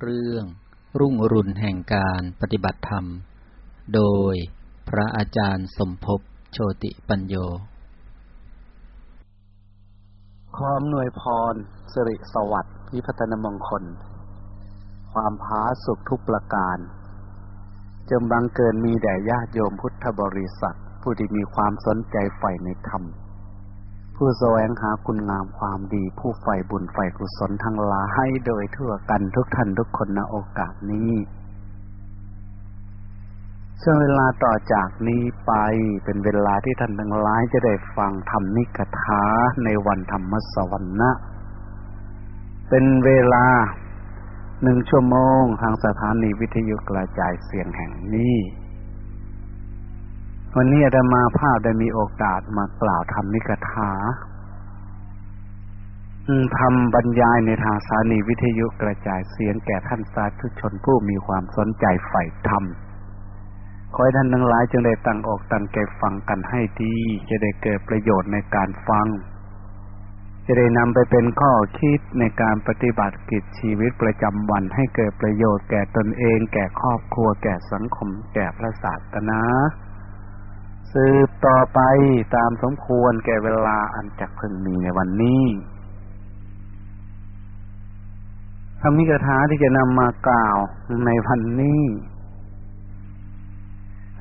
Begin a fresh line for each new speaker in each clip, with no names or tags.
เรื่องรุ่งอรุณแห่งการปฏิบัติธรรม โดยพระอาจารย์สมภพโชติปัญโย
ขออำนวยพรสิริสวัสดิ์วิพัฒนมงคล ความพาสุขทุกประการจงบังเกินมีแด่ญาติโยมพุทธบริษัท ผู้ที่มีความสนใจใฝ่ในธรรม ผู้แสวงหาคุณงามความดี ผู้ใฝ่บุญใฝ่กุศลทั้งหลาย โดยทั่วกันทุกท่านทุกคนณโอกาสนี้ช่วงเวลาต่อจากนี้ไปเป็นเวลาที่ท่านทั้งหลายจะได้ฟังธรรมนิกถาในวันธรรมสวรรณะ เป็นเวลาหนึ่งชั่วโมงทางสถานีวิทยุกระจายเสียงแห่งนี้ วันนี้อาตมาภาพได้มีโอกาสมากล่าวธรรมนิกถาทำบรรยายในทางสถานีวิทยุกระจายเสียงแก่ท่านสาธุชนผู้มีความสนใจใฝ่ธรรม ขอให้ท่านทั้งหลายจงได้ตั้งอกตั้งใจฟังกันให้ดี จะได้เกิดประโยชน์ในการฟัง จะได้นำไปเป็นข้อคิดในการปฏิบัติกิจชีวิตประจำวันให้เกิดประโยชน์แก่ตนเอง แก่ครอบครัว แก่สังคม แก่พระศาสนา สืบต่อไปตามสมควรแก่เวลาอันจักพึงมีในวันนี้ธรรมิกถาที่จะนำมากล่าวในวันนี้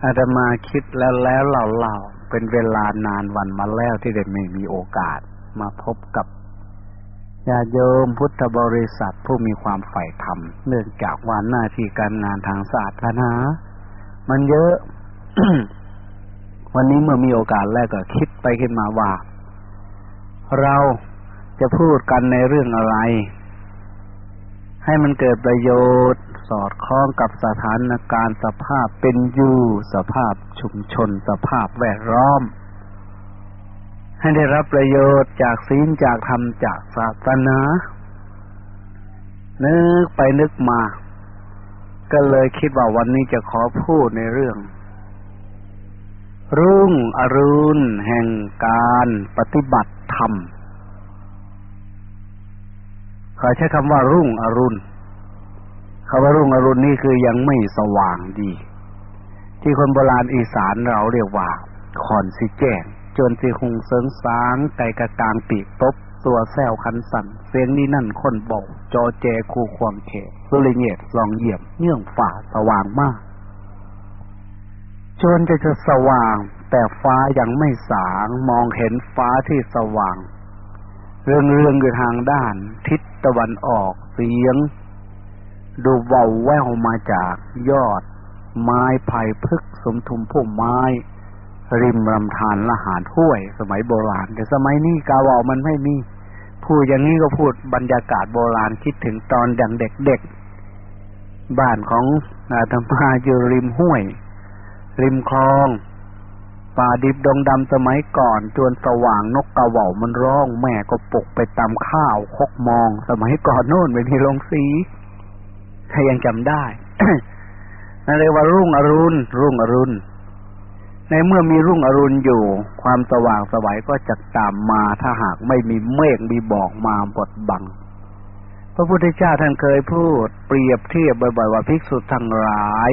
อาตมาคิดแล้วแล้วเล่าๆเป็นเวลานานวันมาแล้วที่ได้ไม่มีโอกาสมาพบกับญาโยมพุทธบริษัทผู้มีความใฝ่ธรรม เนื่องจากวันหน้าที่การงานทางศาสนา มันเยอะ วันนี้เมื่อมีโอกาสแรกก็คิดไปคิดมาว่า เราจะพูดกันในเรื่องอะไร ให้มันเกิดประโยชน์สอดคล้องกับสถานการณ์สภาพเป็นอยู่สภาพชุมชนสภาพแวดล้อม ให้ได้รับประโยชน์จากศีลจากธรรมจากศาสนานึกไปนึกมา ก็เลยคิดว่าวันนี้จะขอพูดในเรื่อง รุ่งอรุณแห่งการปฏิบัติธรรมขอใช้คำว่ารุ่งอรุณคำว่ารุ่งอรุณนี่คือยังไม่สว่างดี ที่คนโบราณอีสานเราเรียกว่าคอนสิแจ้งจนสิคงเสริงสางไก่กระกลางปีกตบตัวแซวคันสั่นเสียงนี่นั่นคนบอกจอแจคูควงเขสุริเงตลองเหยียบเนื่องฝ่าสว่างมาก จนจะจะสว่าง แต่ฟ้ายังไม่สางมองเห็นฟ้าที่สว่าง เรื่องเรื่องอยู่ทางด้าน ทิศตะวันออกเสียง ดูเบาแววมาจากยอด ไม้ไผ่พึกสมทุมพุ่มไม้ ริมลำธารละหารห้วย สมัยโบราณ แต่สมัยนี้กาวามันไม่มีพูดอย่างนี้ก็พูดบรรยากาศโบราณคิดถึงตอนดังเด็กๆบ้านของอาตมาอยู่ริมห้วย ริมคลอง ป่าดิบดงดำสมัยก่อน จวนสว่างนกกระว่ามันร้อง แม่ก็ปกไปตามข้าวคกมอง สมัยก่อนโน่นไม่มีลงสีถ้ายังจำได้นั่นเรียกว่ารุ่งอรุณ รุ่งอรุณ ในเมื่อมีรุ่งอรุณอยู่ ความสว่างสวัยก็จะตามมาถ้าหากไม่มีเมฆมีบอกมาบดบัง พระพุทธเจ้าท่านเคยพูด เปรียบเทียบบ่อยๆว่าภิกษุทั้งหลาย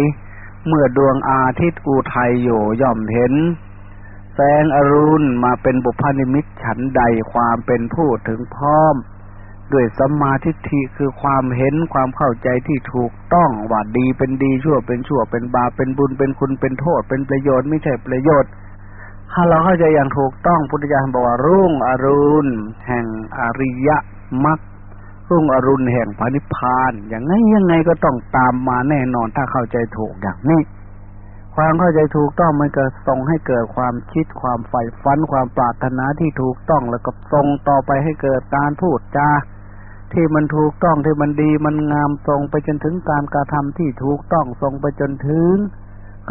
เมื่อดวงอาทิตย์อุทัยอยู่ย่อมเห็น แสงอรุณมาเป็นบุพนิมิตฉันใดความเป็นผู้ถึงพร้อม ด้วยสัมมาทิฏฐิคือความเห็นความเข้าใจที่ถูกต้องว่าดีเป็นดีชั่วเป็นชั่วเป็นบาปเป็นบุญเป็นคุณเป็นโทษ เป็นประโยชน์ไม่ใช่ประโยชน์ ถ้าเราเข้าใจอย่างถูกต้องพุทธเจ้าบอกว่ารุ่งอรุณแห่งอริยมรรค รุ่งอรุณแห่งพระนิพพานอย่างไงยังไงก็ต้องตามมาแน่นอนถ้าเข้าใจถูกอย่างนี้ความเข้าใจถูกต้องมันก็ส่งให้เกิดความคิดความใฝ่ฝันความปรารถนาที่ถูกต้องแล้วก็ส่งต่อไปให้เกิดการพูดจาที่มันถูกต้องที่มันดีมันงามส่งไปจนถึงการกระทำที่ถูกต้องส่งไปจนถึง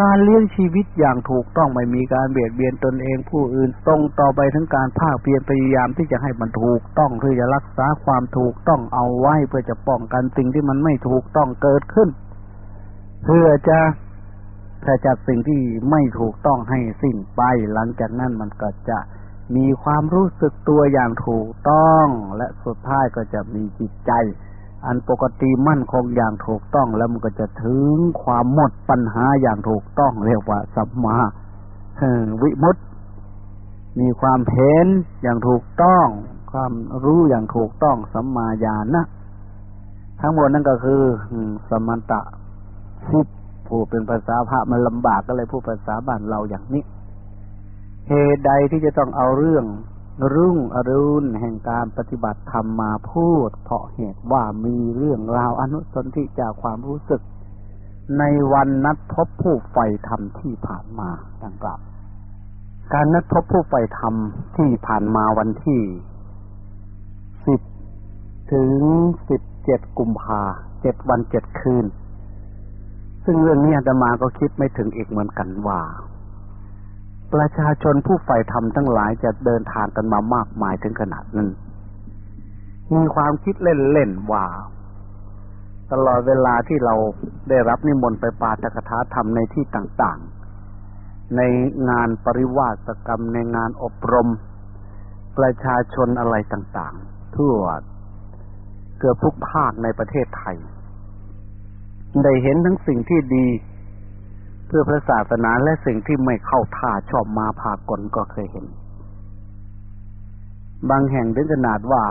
การเลี้ยงชีวิตอย่างถูกต้องไม่มีการเบียดเบียนตนเองผู้อื่นส่งต่อไปถึงการภาคเพียรพยายามที่จะให้มันถูกต้องเพื่อจะรักษาความถูกต้องเอาไว้เพื่อจะป้องกันสิ่งที่มันไม่ถูกต้องเกิดขึ้น เพื่อจะขจัดสิ่งที่ไม่ถูกต้องให้สิ้นไป หลังจากนั้นมันก็จะมีความรู้สึกตัวอย่างถูกต้อง และสุดท้ายก็จะมีจิตใจ อันปกติมั่นคงอย่างถูกต้องแล้วมันก็จะถึงความหมดปัญหาอย่างถูกต้องเรียกว่าสัมมาวิมุตติ มีความเห็นอย่างถูกต้อง ความรู้อย่างถูกต้องสัมมาญาณนะทั้งหมดนั่นก็คือสมตะสิบผู้เป็นภาษาพระมันลำบากก็เลยพูดภาษาบ้านเราอย่างนี้เหตุใดที่จะต้องเอาเรื่อง รุ่งอรุณแห่งการปฏิบัติธรรมมาพูด เพราะเหตุว่ามีเรื่องราวอนุสนธิจากความรู้สึก ในวันนัดพบผู้ใฝ่ธรรมที่ผ่านมาดังกล่าวการนัดพบผู้ใฝ่ธรรมที่ผ่านมาวันที่สิบถึงสิบเจ็ดกุมภาเจ็ดวันเจ็ดคืน ซึ่งเรื่องนี้อาตมาก็คิดไม่ถึงอีกเหมือนกันว่า ประชาชนผู้ใฝ่ธรรมทั้งหลายจะเดินทางกันมามากมายถึงขนาดนั้น มีความคิดเล่นๆว่า ตลอดเวลาที่เราได้รับนิมนต์ไปปาฐกถาธรรมในที่ต่างๆ ในงานปริวาสกรรมในงานอบรม ประชาชนอะไรต่างๆ ทั่วเกือบทุกภาคในประเทศไทย ได้เห็นทั้งสิ่งที่ดี เพื่อพระศาสนาและสิ่งที่ไม่เข้าท่าชอบมาพากลก็เคยเห็น บางแห่งถึงขนาดว่า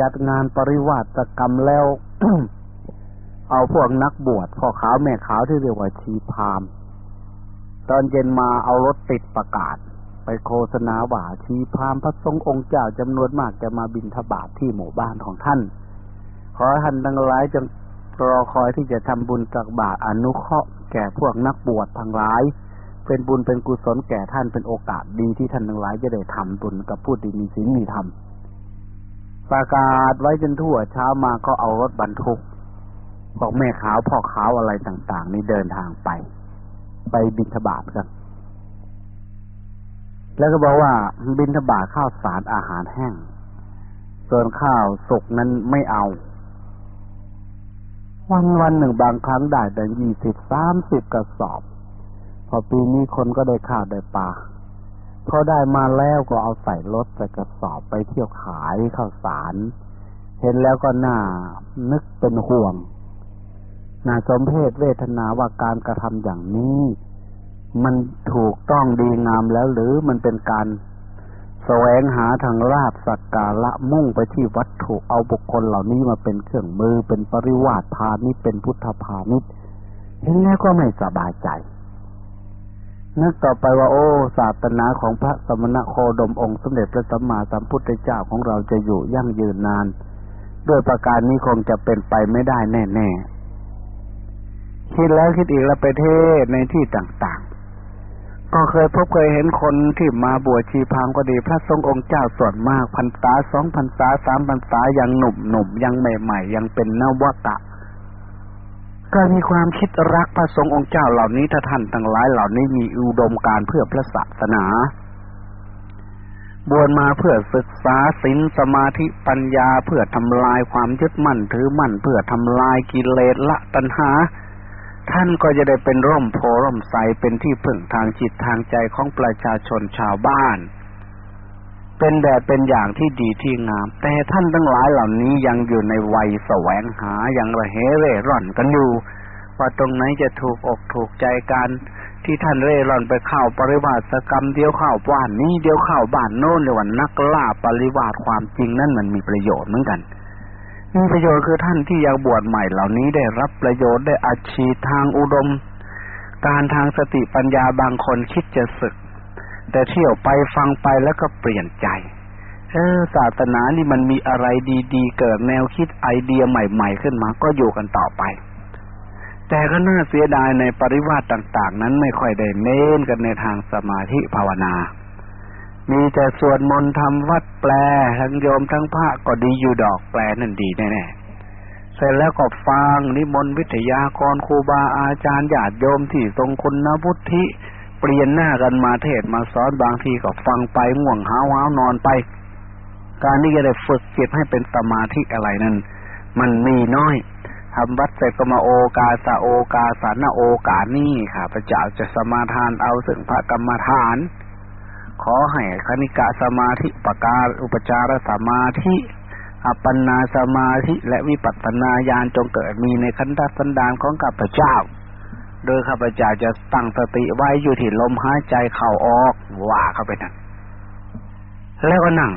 จัดงานปริวาสกรรมแล้ว เอาพวกนักบวชพ่อขาวแม่ขาวที่เรียกว่าชีพาม ตอนเย็นมาเอารถติดประกาศ ไปโฆษณาว่าชีพามพระสงฆ์องค์เจ้าจำนวนมากจะมาบินทบาทที่หมู่บ้านของท่านขอท่านทั้งหลายจง รอคอยที่จะทำบุญตักบาตรอนุเคราะห์แก่พวกนักบวชทั้งหลาย เป็นบุญเป็นกุศลแก่ท่านเป็นโอกาสดีที่ท่านทั้งหลายจะได้ทำบุญกับผู้ดีมีศีลมีธรรมประกาศไว้จนทั่วเช้ามาก็เอารถบรรทุกพวกแม่ขาวพ่อขาวอะไรต่าง ๆ นี่เดินทางไป ไปบิณฑบาตกันแล้วก็บอกว่าบิณฑบาตข้าวสารอาหารแห้ง ส่วนข้าวสุกนั้นไม่เอา วันวันหนึ่งบางครั้งได้แต่ยี่สิบสามสิบกระสอบ พอปีนี้คนก็ได้ข้าวได้ปลาพอได้มาแล้วก็เอาใส่รถใส่กระสอบไปเที่ยวขายข้าวสาร เห็นแล้วก็น่านึกเป็นห่วงน่าสมเพศเวทนาว่าการกระทำอย่างนี้ มันถูกต้องดีงามแล้วหรือมันเป็นการ แสวงหาทางลาบสักการะมุ่งไปที่วัตถุเอาบุคคลเหล่านี้มาเป็นเครื่องมือเป็นปริวาสพาณิชย์เป็นพุทธพาณิชย์เห็นแล้วก็ไม่สบายใจ นึกต่อไปว่าโอ้ศาสนาของพระสมณะโคดมองค์สมเด็จพระสัมมาสัมพุทธเจ้าของเราจะอยู่ยั่งยืนนาน ด้วยประการนี้คงจะเป็นไปไม่ได้แน่ ๆ คิดแล้วคิดอีกแล้วไปเทศในที่ต่าง ก็เคยพบเคยเห็นคนที่มาบวชชีพามก็ดี พระทรงองค์เจ้าส่วนมากพันษาสองพันษาสามพันษายังหนุ่มหนุ่มยังใหม่ๆ ยังเป็นนวตะก็มีความคิดรักพระทรงองค์เจ้าเหล่านี้ถ้าท่านทั้งหลายเหล่านี้มีอุดมการเพื่อพระศาสนา บวชมาเพื่อศึกษาศีลสมาธิปัญญาเพื่อทำลายความยึดมั่นถือมั่นเพื่อทำลายกิเลสละตัณหา ท่านก็จะได้เป็นร่มโพร่มใสเป็นที่พึ่งทางจิตทางใจของประชาชนชาวบ้าน เป็นแบบเป็นอย่างที่ดีที่งาม แต่ท่านทั้งหลายเหล่านี้ยังอยู่ในวัยแสวงหาย่างระเหเร่ร่อนกันอยู่ว่าตรงไหนจะถูกอกถูกใจกัน ที่ท่านเร่ร่อนไปเข้าปริวาสกรรมเดียวเข้าบ้านนี้เดียวเข้าบ้านโน้นในวันนักล่าปริวาสความจริงนั่นมันมีประโยชน์เหมือนกัน มีประโยชน์คือท่านที่อยังบวชใหม่เหล่านี้ได้รับประโยชน์ได้อาชีพทางอุดม การทางสติปัญญาบางคนคิดจะศึก แต่เที่ยวไปฟังไปแล้วก็เปลี่ยนใจ เออศาสนานี่มันมีอะไรดีๆ เกิดแนวคิดไอเดียใหม่ๆขึ้นมาก็อยู่กันต่อไป แต่ก็น่าเสียดายในปริวาสต่าง ๆ นั้นไม่ค่อยได้เน้นกันในทางสมาธิภาวนา มีแต่สวดมนต์ทำวัดแปลทั้งโยมทั้งพระก็ดีอยู่ดอกแปลนั่นดีแน่ๆเสร็จแล้วก็ฟังนิมนต์วิทยากรครูบาอาจารย์ญาติโยมที่ทรงคุณพุทธิเปลี่ยนหน้ากันมาเทศมาสอนบางทีก็ฟังไปง่วงหาวาวนอนไป การนี้จะได้ฝึกจิตให้เป็นสมาธิอะไรนั้น มันมีน้อยทำวัดเสร็จก็มาโอกาสะโอกาสานาโอกานี่ค่ะพระเจ้าจะสมาทานเอาสึ่งพระกรรมฐาน ขอให้คณิกะสมาธิปการอุปจารสมาธิอัปปนาสมาธิและวิปัสสนาญาณจงเกิดมีในขันธสันดานของข้าพเจ้า โดยข้าพเจ้าจะตั้งสติไว้อยู่ที่ลมหายใจเข้าออกว่าเข้าไปนั่นแล้วก็นั่ง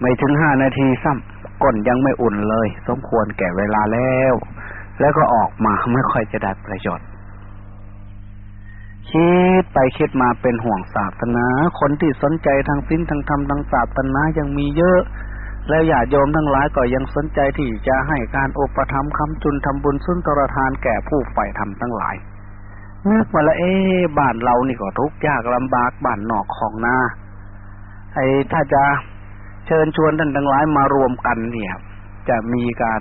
ไม่ถึงห้านาทีซ้ำก้นยังไม่อุ่นเลย สมควรแก่เวลาแล้ว แล้วก็ออกมาไม่ค่อยจะได้ประโยชน์ คิดไปคิดมาเป็นห่วงศาสนา คนที่สนใจทางสิ้นทางธรรมทางศาสนายังมีเยอะ แล้วญาติโยมทั้งหลายก็ยังสนใจที่จะให้การอุปถัมภ์คำจุนทำบุญสุนทรทานแก่ผู้ใฝ่ธรรมทั้งหลายนึกมาล้วเอ๊บ้านเรานี่ก็ทุกข์ยากลำบากบ้านนอกของนาไอ้ถ้าจะเชิญชวนท่านทั้งหลายมารวมกันเนี่ย จะมีการ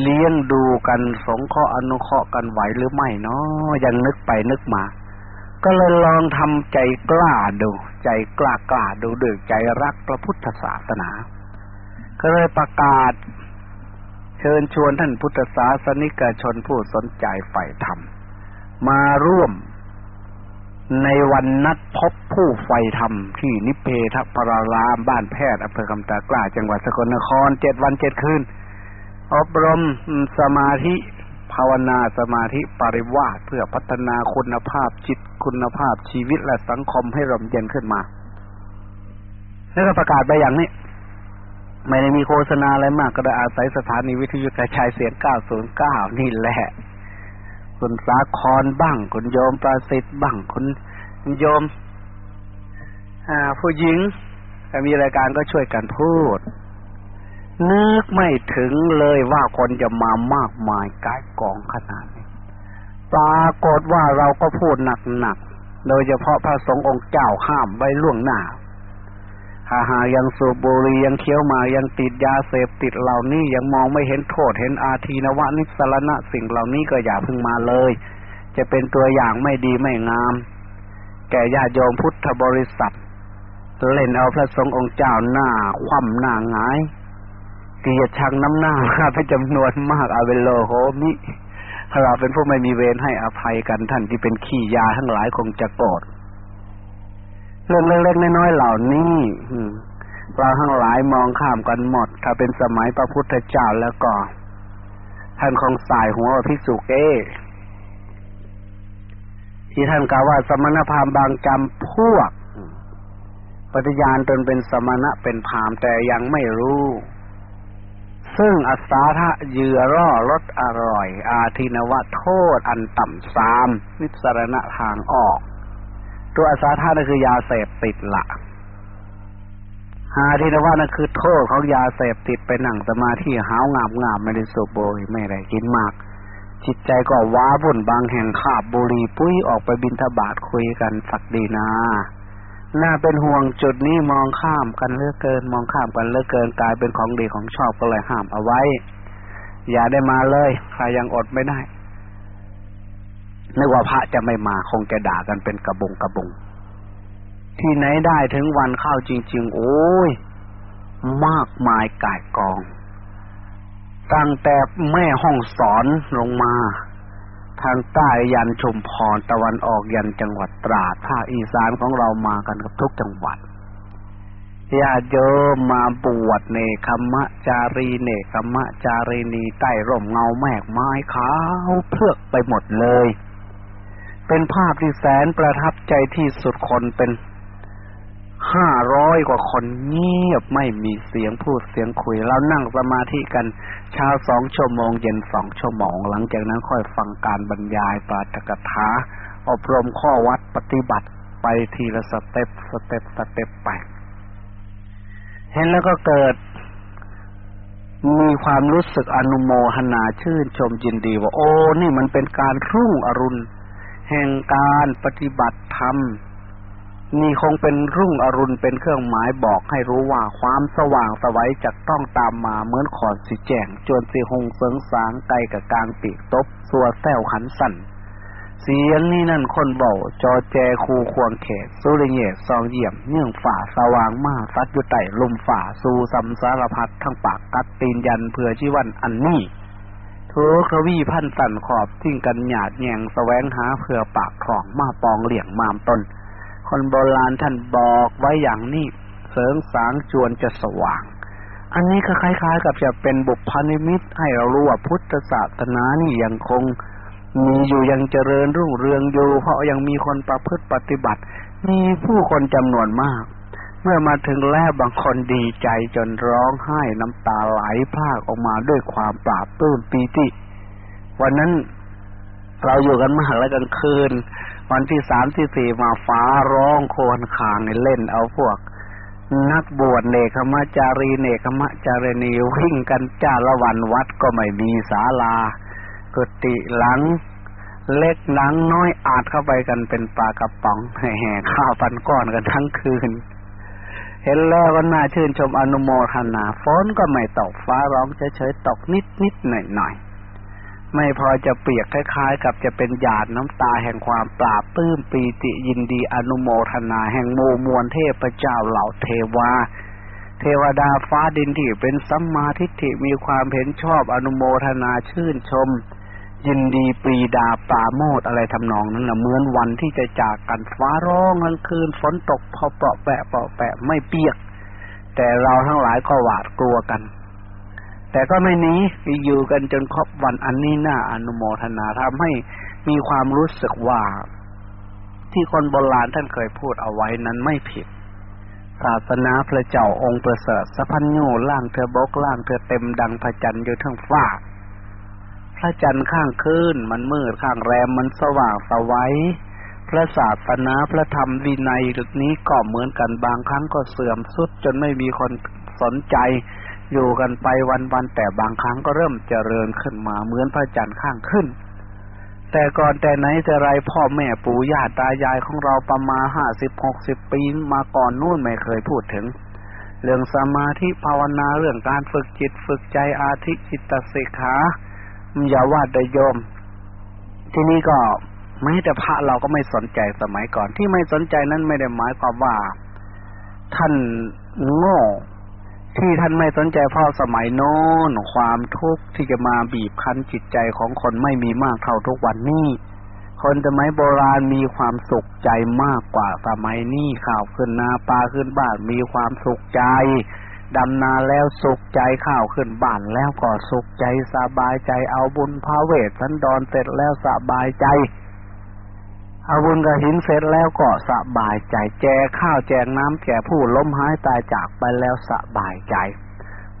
เลี้ยงดูกันสงเคราะห์อนุเคราะห์กันไหวหรือไม่เนาะยังนึกไปนึกมา ก็เลยลองทำใจกล้าดู ใจกล้ากล้าดูด้วยใจรักพระพุทธศาสนา ก็เลยประกาศ เชิญชวนท่านพุทธศาสนิกชนผู้สนใจใฝ่ธรรม มาร่วมในวันนัดพบผู้ใฝ่ธรรม ที่นิเพทพรารามบ้านแพทย์อำเภอคำตากล้า จังหวัดสกลนครเจ็ดวันเจ็ดคืน อบรมสมาธิภาวนาสมาธิปริวาสเพื่อพัฒนาคุณภาพจิตคุณภาพชีวิตและสังคมให้ร่มเย็นขึ้นมาแล้วก็ประกาศไปอย่างนี้ ไม่ได้มีโฆษณาอะไรมากก็ได้อาศัยสถานีวิทยุกระจายเสียง 909 นี่แหละ คุณสาครบ้าง คุณโยมประสิทธิ์บ้าง คุณโยมผู้หญิงถ้ามีรายการก็ช่วยกันพูด นึกไม่ถึงเลยว่าคนจะมามากมายกายกองขนาดนี้ ปรากฏว่าเราก็พูดหนักๆ โดยเฉพาะพระสงฆ์องค์เจ้าห้ามไว้ล่วงหน้าหาหายังสูบบุหรี่ยังเคี้ยวมายังติดยาเสพติดเหล่านี้ยังมองไม่เห็นโทษเห็นอาทีนวะนิสรณะสิ่งเหล่านี้ก็อย่าพึ่งมาเลย จะเป็นตัวอย่างไม่ดีไม่งาม แก่ญาติโยมพุทธบริษัท เล่นเอาพระสงฆ์องค์เจ้าหน้าคว่ำหน้าหงาย เกลียดชังน้ำหน้ามาเป็นจำนวนมากอาเวโลโฮมิเราเป็นผู้ไม่มีเวรให้อภัยกันท่านที่เป็นขี้ยาทั้งหลายคงจะโกรธเรื่องเล็กๆน้อยๆเหล่านี้เราทั้งหลายมองข้ามกันหมด ถ้าเป็นสมัยพระพุทธเจ้าแล้วก็ ท่านคงสายหัวภิกษุเอที่ท่านกล่าวว่าสมณพราหมณ์บางจำพวก ปฏิญาณตนเป็นสมณะเป็นพราหมณ์แต่ยังไม่รู้ ซึ่งอัสาทะเยื่อร่อรสอร่อย อาทินวะโทษอันต่ำสามนิสรณะทางออก ตัวอัสาทะนั่นคือยาเสพติดละอาทินวะนั่นคือโทษของยาเสพติดไปนั่งสมาธิหาวงามงามไม่ได้สูบบุหรี่ไม่ได้กินมาก จิตใจก็ว้าบุ่นบางแห่งขาบบุหรี่ปุ้ยออกไปบินทบาทคุยกันสักดีนา น่าเป็นห่วงจุดนี้มองข้ามกันเลือกเกิน มองข้ามกันเลือกเกินกลายเป็นของดีของชอบก็เลยห้ามเอาไว้ อย่าได้มาเลย ใครยังอดไม่ได้นึกว่าพระจะไม่มาคงจะด่ากันเป็นกระบงกระบง ที่ไหนได้ถึงวันเข้าจริง ๆ โอ้ย มากมายกายกอง ตั้งแต่แม่ห้องสอนลงมา ทางใต้ยันชุมพรตะวันออกยันจังหวัดตราดภาคอีสานของเรามากันกับทุกจังหวัดญาโยมมาบวชเนคขมะจารีเนคขมะจารีนีใต้ร่มเงาแมกไม้ขาวเพือกไปหมดเลย เป็นภาพที่แสนประทับใจที่สุดคนเป็น ห้าร้อยกว่าคนเงียบไม่มีเสียงพูดเสียงคุยเรานั่งสมาธิกันเช้าสองชั่วโมง เย็นสองชั่วโมง หลังจากนั้นค่อยฟังการบรรยายปาฐกถาอบรมข้อวัตรปฏิบัติไปทีละ step step step ไป เห็นแล้วก็เกิด มีความรู้สึกอนุโมทนาชื่นชมยินดีว่า โอ้ นี่มันเป็นการรุ่งอรุณ แห่งการปฏิบัติธรรม นี่คงเป็นรุ่งอรุณเป็นเครื่องหมายบอกให้รู้ว่าความสว่างไสวจะต้องตามมาเหมือนคันสิแจ้งจนสิฮุ่งเสริงสางไก่กะกางปีกตบซัวแซวขันสนั่นเสียงนี่นั่นคนเบาจอแจคูควงเขตสุริเยซองเยี่ยมเนื่องฝ่าสว่างมากซัดอยู่ไต่ลมฝ่าสู่สัมสารพัดทั้งปากกัดตีนยันเพื่อชีวันอันนี้ทุกทวีพันสันขอบทิ้งกันหยาดแยงแสวงหาเพื่อปากครองมาปองเหลี่ยงมามตน คนโบราณท่านบอกไว้อย่างนี้เสริงสางจวนจะสว่าง อันนี้ก็คล้าย ๆ กับจะเป็นบุพนิมิตให้เรารู้ว่าพุทธศาสนานี่ยังคง มีอยู่ยังเจริญรุ่งเรืองอยู่ เพราะยังมีคนประพฤติปฏิบัติ มีผู้คนจำนวนมาก เมื่อมาถึงแล้วบางคนดีใจจนร้องไห้น้ำตาไหลพากออกมาด้วยความปราบปลื้มปีติ วันนั้นเราอยู่กันมากแล้วกลางคืน วันที่สามที่สี่มาฟ้าร้องโคนคางเล่นเอาพวก นักบวชเนคขมจารีเนคขมจารณีวิ่งกันจ้าละวันวัดก็ไม่มีศาลากุฏิหลัง เล็กหลังน้อยอาจเข้าไปกันเป็นปลากระป๋องแห่ข้าวปันก้อนกันทั้งคืน เห็นแล้วก็น่าชื่นชมอนุโมทนาฝนก็ไม่ตกฟ้าร้องเฉยๆตกนิดนิดหน่อยหน่อย ไม่พอจะเปียกคล้ายๆ กับจะเป็นหยาดน้ำตาแห่งความปราบปลื้มปีติยินดีอนุโมทนาแห่งโมมวลเทพเจ้าเหล่าเทวา เทวดาฟ้าดินที่เป็นสัมมาทิฏฐิมีความเห็นชอบอนุโมทนาชื่นชม ยินดีปรีดาปาโมทอะไรทำนองนั้นนะเหมือนวันที่จะจากกันฟ้าร้องกลางคืนฝนตกพอเปาะแปะเปาะแปะไม่เปียก แต่เราทั้งหลายก็หวาดกลัวกัน แต่ก็ไม่นี้อยู่กันจนครบวันอันนี้น่าอนุโมทนาทำให้มีความรู้สึกว่า ที่คนโบราณท่านเคยพูดเอาไว้นั้นไม่ผิด ศาสนาพระเจ้าองค์ประเสริฐสัพพัญญูล่างเธอบกล่างเธอเต็มดังพระจันทร์อยู่ทั้งฟ้าพระจันทร์ข้างคืนมันมืดข้างแรมมันสว่างสวัยพระศาสนาพระธรรมวินัยนี้ก็เหมือนกันบางครั้งก็เสื่อมสุดจนไม่มีคนสนใจ อยู่กันไปวันๆแต่บางครั้งก็เริ่มเจริญขึ้นมาเหมือนพระจันทร์ข้างขึ้น แต่ก่อนแต่ไหนแต่ไรพ่อแม่ปู่ย่าตายายของเราประมาณห้าสิบหกสิบปีมาก่อนนู่นไม่เคยพูดถึง เรื่องสมาธิภาวนาเรื่องการฝึกจิตฝึกใจอาทิจิตสิกขาอย่าว่าแต่โยม ที่นี่ก็แม้แต่พระเราก็ไม่สนใจสมัยก่อนที่ไม่สนใจนั้นไม่ได้หมายความว่า ท่านโง่ ที่ท่านไม่สนใจเพราะสมัยโน้นความทุกข์ที่จะมาบีบคั้นจิตใจของคนไม่มีมากเท่าทุกวันนี้คนสมัยโบราณมีความสุขใจมากกว่าสมัยนี้ข่าวขึ้นนาปลาขึ้นบ้านมีความสุขใจดำนาแล้วสุขใจข้าวขึ้นบ้านแล้วก็สุขใจสบายใจเอาบุญพระเวทสันดอนเสร็จแล้วสบายใจ เอาบุญกระหินเสร็จแล้วก็สบายใจ แจกข้าวแจกน้ำแก่ผู้ล้มหายตายจากไปแล้วสบายใจ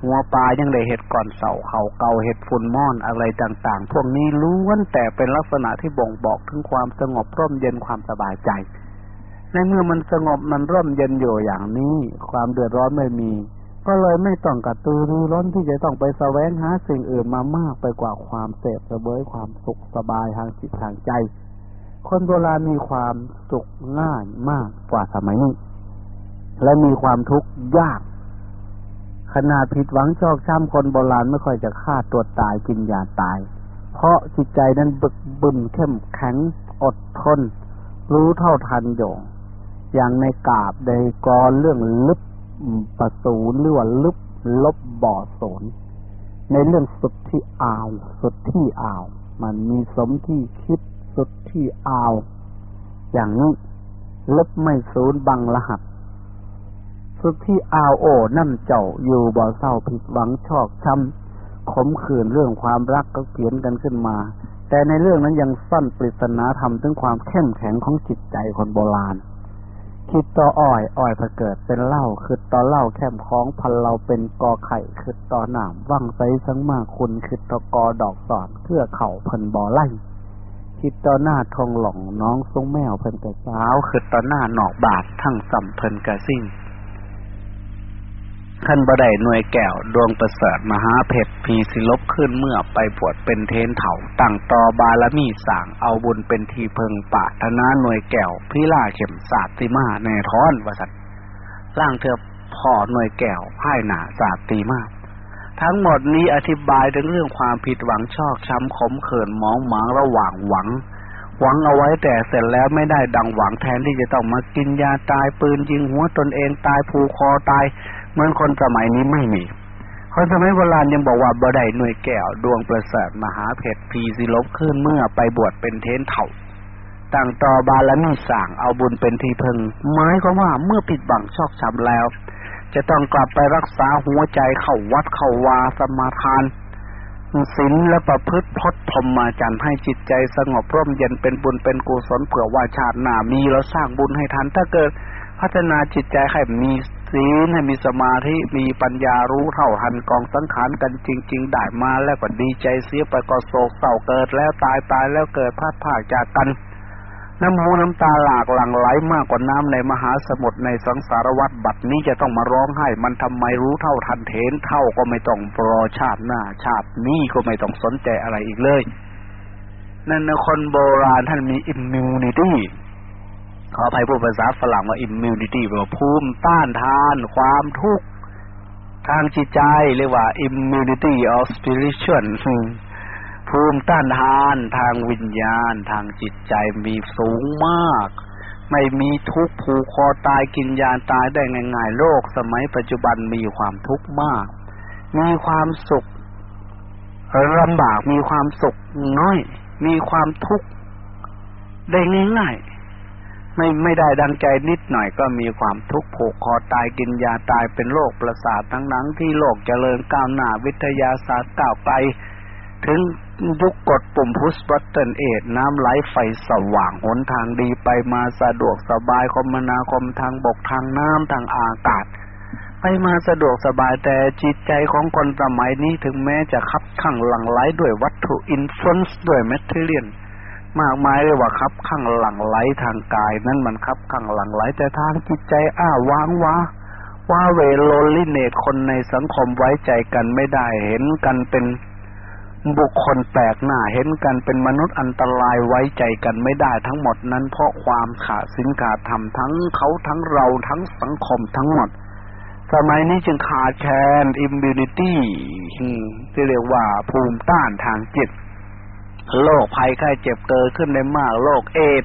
หัวปลายังได้เห็ดก่อนเสาเขาเกาเห็ดฝุ่นม่อนอะไรต่างๆ พวกนี้ล้วนแต่เป็นลักษณะที่บ่งบอกถึงความสงบร่มเย็นความสบายใจในเมื่อมันสงบมันร่มเย็นอยู่อย่างนี้ ความเดือดร้อนไม่มี ก็เลยไม่ต้องกระตือรือร้นที่จะต้องไปแสวงหาสิ่งอื่นมามากไปกว่าความเสพเสบยความสุขสบายทางจิตทางใจ คนโบราณมีความสุขง่ายมากกว่าสมัยนี้ และมีความทุกข์ยาก ขนาดผิดหวังชอกช้ำคนโบราณไม่ค่อยจะฆ่าตัวตายกินยาตาย เพราะจิตใจนั้นบึกบึนเข้มแข็งอดทน รู้เท่าทันโยงอย่างในกาบในกรเรื่องลึบประสูนหรือว่าลึบลบบ่อสน ในเรื่องสุดที่อาว สุดที่อาว มันมีสมที่คิด สุดที่อาว อย่างนี้ลบไม่ศูนย์บังรหัส สุดที่อาวโอนั่นเจ้าอยู่บ่อเศร้าผิดหวังชอกช้ำขมขื่นเรื่องความรักก็เขียนกันขึ้นมา แต่ในเรื่องนั้นยังซ่อนปริศนาธรรมถึงความเข้มแข็งของจิตใจคนโบราณคิดต่ออ้อยอ้อยพอเกิดเป็นเหล้าคือต่อเหล้าแคมคล้องพันเราเป็นกอไข่คือต่อหนามว่างไซสังมาคุณคือต่อกอดอกสอนเพื่อเข่าพันบ่อไล่ คิดต่อหน้าทองหล่องน้องทรงแมวเพิ่นกะสาวคือต่อหน้าหนอกบาททั้งสัมเพิ่นกระซิ่งขันบดายหน่วยแก้วดวงประเสริฐมหาเพชรพีสิลบขึ้นเมื่อไปบวชเป็นเทนเถาตั้งต่อบารมีสางเอาบุญเป็นทีเพิงปะธนาหน่วยแก้วพิลาเข็มศาสติมาในท้อนวสัตร่างเธอพ่อหน่วยแก้วพ่ายหนาศาสติมา ทั้งหมดนี้อธิบายถึงเรื่องความผิดหวังชอกช้ำขมเขินมองหมางระหว่างหวัง หวังเอาไว้แต่เสร็จแล้วไม่ได้ดังหวังแทนที่จะต้องมากินยาตายปืนยิงหัวตนเองตายผูคอตาย เหมือนคนสมัยนี้ไม่มี คนสมัยโบราณยังบอกว่าบ่ได้หน่วยแก้วดวงประเสริฐมหาเพชรพีสิลบขึ้นเมื่อไปบวชเป็นเทนเถ่าต่างต่อบาลมีสั่งเอาบุญเป็นทีพึงหมายความว่าเมื่อผิดบังชอกช้ำแล้ว จะต้องกลับไปรักษาหัวใจเข้าวัดเข้าวาสมาทานศีลและประพฤติพจน์พรหมาจรรย์ให้จิตใจสงบร่มเย็นเป็นบุญเป็นกุศลเผื่อว่าชาติหน้ามีเราสร้างบุญให้ทันถ้าเกิด พัฒนาจิตใจให้มีศีลให้มีสมาธิมีปัญญารู้เท่าทันกองสังขารกันจริง ๆ ได้มาแล้วก็ดีใจเสียไปก็โศกเศร้าเกิดแล้วตายตายแล้วเกิดพลัดพรากจากกัน น้ำหูน้ำตาหลากหลั่งไหลมากกว่าน้ำในมหาสมุทรในสังสารวัฏบัดนี้จะต้องมาร้องไห้ มันทำไมรู้เท่าทันเทนเท่าก็ไม่ต้องรอชาติหน้า ชาตินี้ก็ไม่ต้องสนใจอะไรอีกเลย นั่นคนโบราณท่านมี immunityขออภัยพูดภาษาฝรั่งว่าอิมมิวนิตี้แปลว่าภูมิต้านทาน ความทุกข์ทางจิตใจเรียกว่า immunity of spiritual ภูมิต้านทานทางวิญญาณ ทางจิตใจมีสูงมาก ไม่มีทุกข์ผูกคอตายกินยาตายได้ง่ายๆโลกสมัยปัจจุบันมีความทุกข์มาก มีความสุขลำบากมีความสุขน้อย มีความทุกข์ได้ง่ายๆไม่ไม่ได้ดังใจนิดหน่อยก็มีความทุกข์ผูกคอตายกินยาตายเป็นโรคประสาททั้งนั้นที่โลกเจริญก้าวหน้าวิทยาศาสตร์ก้าวไป ถึงยุคกดปุ่มพุชบัตเตนเอทน้ำไหลไฟสว่างหนทางดีไปมาสะดวกสบายคมนาคมทางบกทางน้ำทางอากาศ ไปมาสะดวกสบายแต่จิตใจของคนสมัยนี้ถึงแม้จะคับคั่งหลั่งไหลด้วยวัตถุ influence ด้วย material มากมายเลยว่าคับคั่งหลั่งไหลทางกาย นั้นมันคับคั่งหลั่งไหลแต่ทางจิตใจอ้างว้างว้าเหว่ loneliness คนในสังคมไว้ใจกันไม่ได้เห็นกันเป็น บุคคลแปลกหน้าเห็นกันเป็นมนุษย์อันตรายไว้ใจกันไม่ได้ทั้งหมดนั้นเพราะความขาดศีลขาดธรรมทั้งเขาทั้งเราทั้งสังคมทั้งหมด สมัยนี้จึงขาดแคลน immunity ที่เรียกว่าภูมิต้านทานจิต โรคภัยไข้เจ็บเกิดขึ้นได้มากโรคเอดส์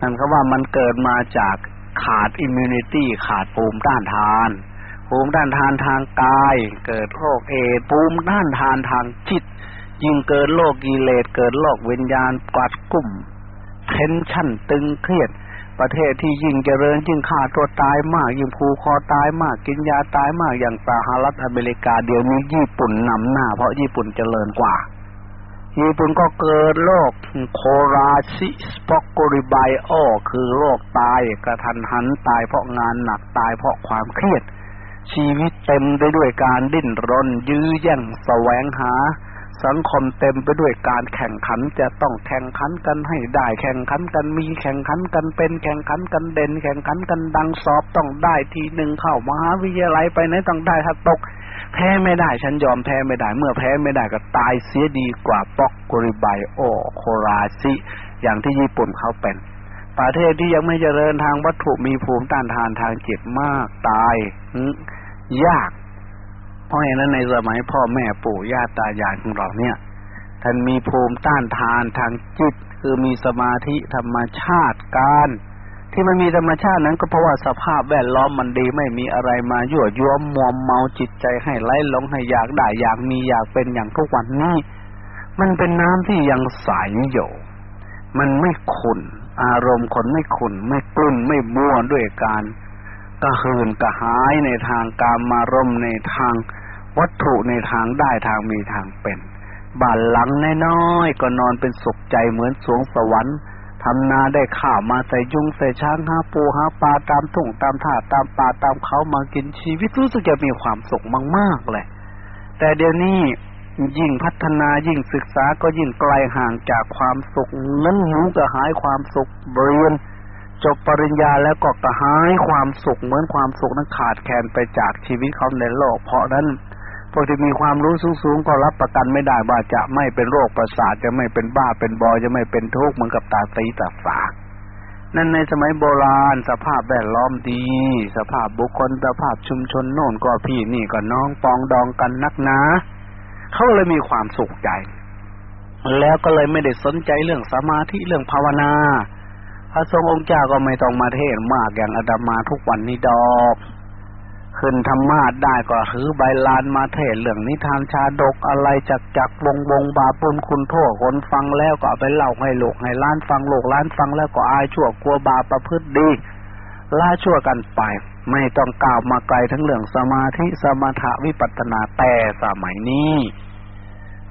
นั่นก็ว่ามันเกิดมาจากขาด immunity ขาดภูมิต้านทาน ภูมิต้านทานทางกาย เกิดโรคเอดส์ภูมิต้านทานทางจิต ยิ่งเกิดโรคกิเลสเกิดโรควิญญาณกลัดกลุ้ม tension ตึงเครียด ประเทศที่ยิ่งเจริญยิ่งฆ่าตัวตายมาก ยิ่งผูคอตายมากกินยาตายมากอย่างสหรัฐอเมริกาเดี๋ยวนี้ญี่ปุ่นนำหน้า เพราะญี่ปุ่นเจริญกว่าญี่ปุ่นก็เกิดโรคโคราชิสปอกโกริไบโอคือโรคตายกระทันหันตายเพราะงานหนักตายเพราะความเครียด ชีวิตเต็มไปด้วยการดิ้นรน ยื้อแย่งแสวงหา สังคมเต็มไปด้วยการแข่งขันจะต้องแข่งขันกันให้ได้ แข่งขันกันมีแข่งขันกันเป็นแข่งขันกันเด่น แข่งขันกันดังสอบต้องได้ทีหนึ่งเข้ามหาวิทยาลัยไปไหนต้องได้ถ้าตก แพ้ไม่ได้ฉันยอมแพ้ไม่ได้ เมื่อแพ้ไม่ได้ก็ตายเสียดีกว่าปอกกุริบายโอโคราซิอย่างที่ญี่ปุ่นเขาเป็น ประเทศที่ยังไม่เจริญทางวัตถุมีภูมิต้านทานทางจิตมากตายยาก เพราะฉะนั้นในสมัยพ่อแม่ปู่ย่าตายายของเราเนี่ย ท่านมีภูมิต้านทานทางจิต คือมีสมาธิธรรมชาติการ ที่มันมีธรรมชาตินั้นก็เพราะว่าสภาพแวดล้อมมันดีไม่มีอะไรมายั่วยุวมมัวเมาจิตใจให้ไหลหลงให้อยากได้อยากมีอยากเป็นอย่างทุกวันนี้ มันเป็นน้ำที่ยังใสอยู่มันไม่ขุน อารมณ์คนไม่ขุนไม่กลุ่นไม่มั่วด้วยการกระหืนกระหายในทางกามารมในทางวัตถุในทางได้ทางมีทางเป็นบ้านหลังน้อยๆก็นอนเป็นสุขใจเหมือนสวงสวรรค์ทำนาได้ข้าวมาใส่ยุงใส่ช้างหาปูหาปลาตามทุ่งตามท่าตามป่าตามเขามากินชีวิตรู้สึกจะมีความสุขมากๆเลยแต่เดี๋ยวนี้ ยิ่งพัฒนายิ่งศึกษาก็ยิ่งไกลห่างจากความสุข นั้นหิวกระหายความสุขเรียนจบปริญญาแล้วก็กระหายความสุขเหมือนความสุขนั้นขาดแคลนไปจากชีวิตเขาในโลก เพราะนั้นพวกที่มีความรู้สูงๆก็รับประกันไม่ได้ว่าจะไม่เป็นโรคประสาทจะไม่เป็นบ้าเป็นบอจะไม่เป็นทุกข์เหมือนกับตาตีตาฝานั่นในสมัยโบราณสภาพแวดล้อมดี สภาพบุคคลสภาพชุมชนโน่นก็พี่นี่ก็น้องปองดองกันนักหนา เขาเลยมีความสุขใจ แล้วก็เลยไม่ได้สนใจเรื่องสมาธิเรื่องภาวนา พระสงองค์เจ้าก็ไม่ต้องมาเทศมากอย่างอาตมาทุกวันนี้ดอกขึ้นธรรมาได้ก็ถือใบลานมาเทศเรื่องนิทานชาดกอะไรจักจักวงวงบาปุนคุณโทษคนฟังแล้วก็ไปเล่าให้ลูกให้ล้านฟังลูกล้านฟังแล้วก็อายชั่วกลัวบาประพฤติดีล่าชั่วกันไปไม่ต้องกล่าวมาไกลทั้งเรื่องสมาธิสมถะวิปัสสนาแต่สมัยนี้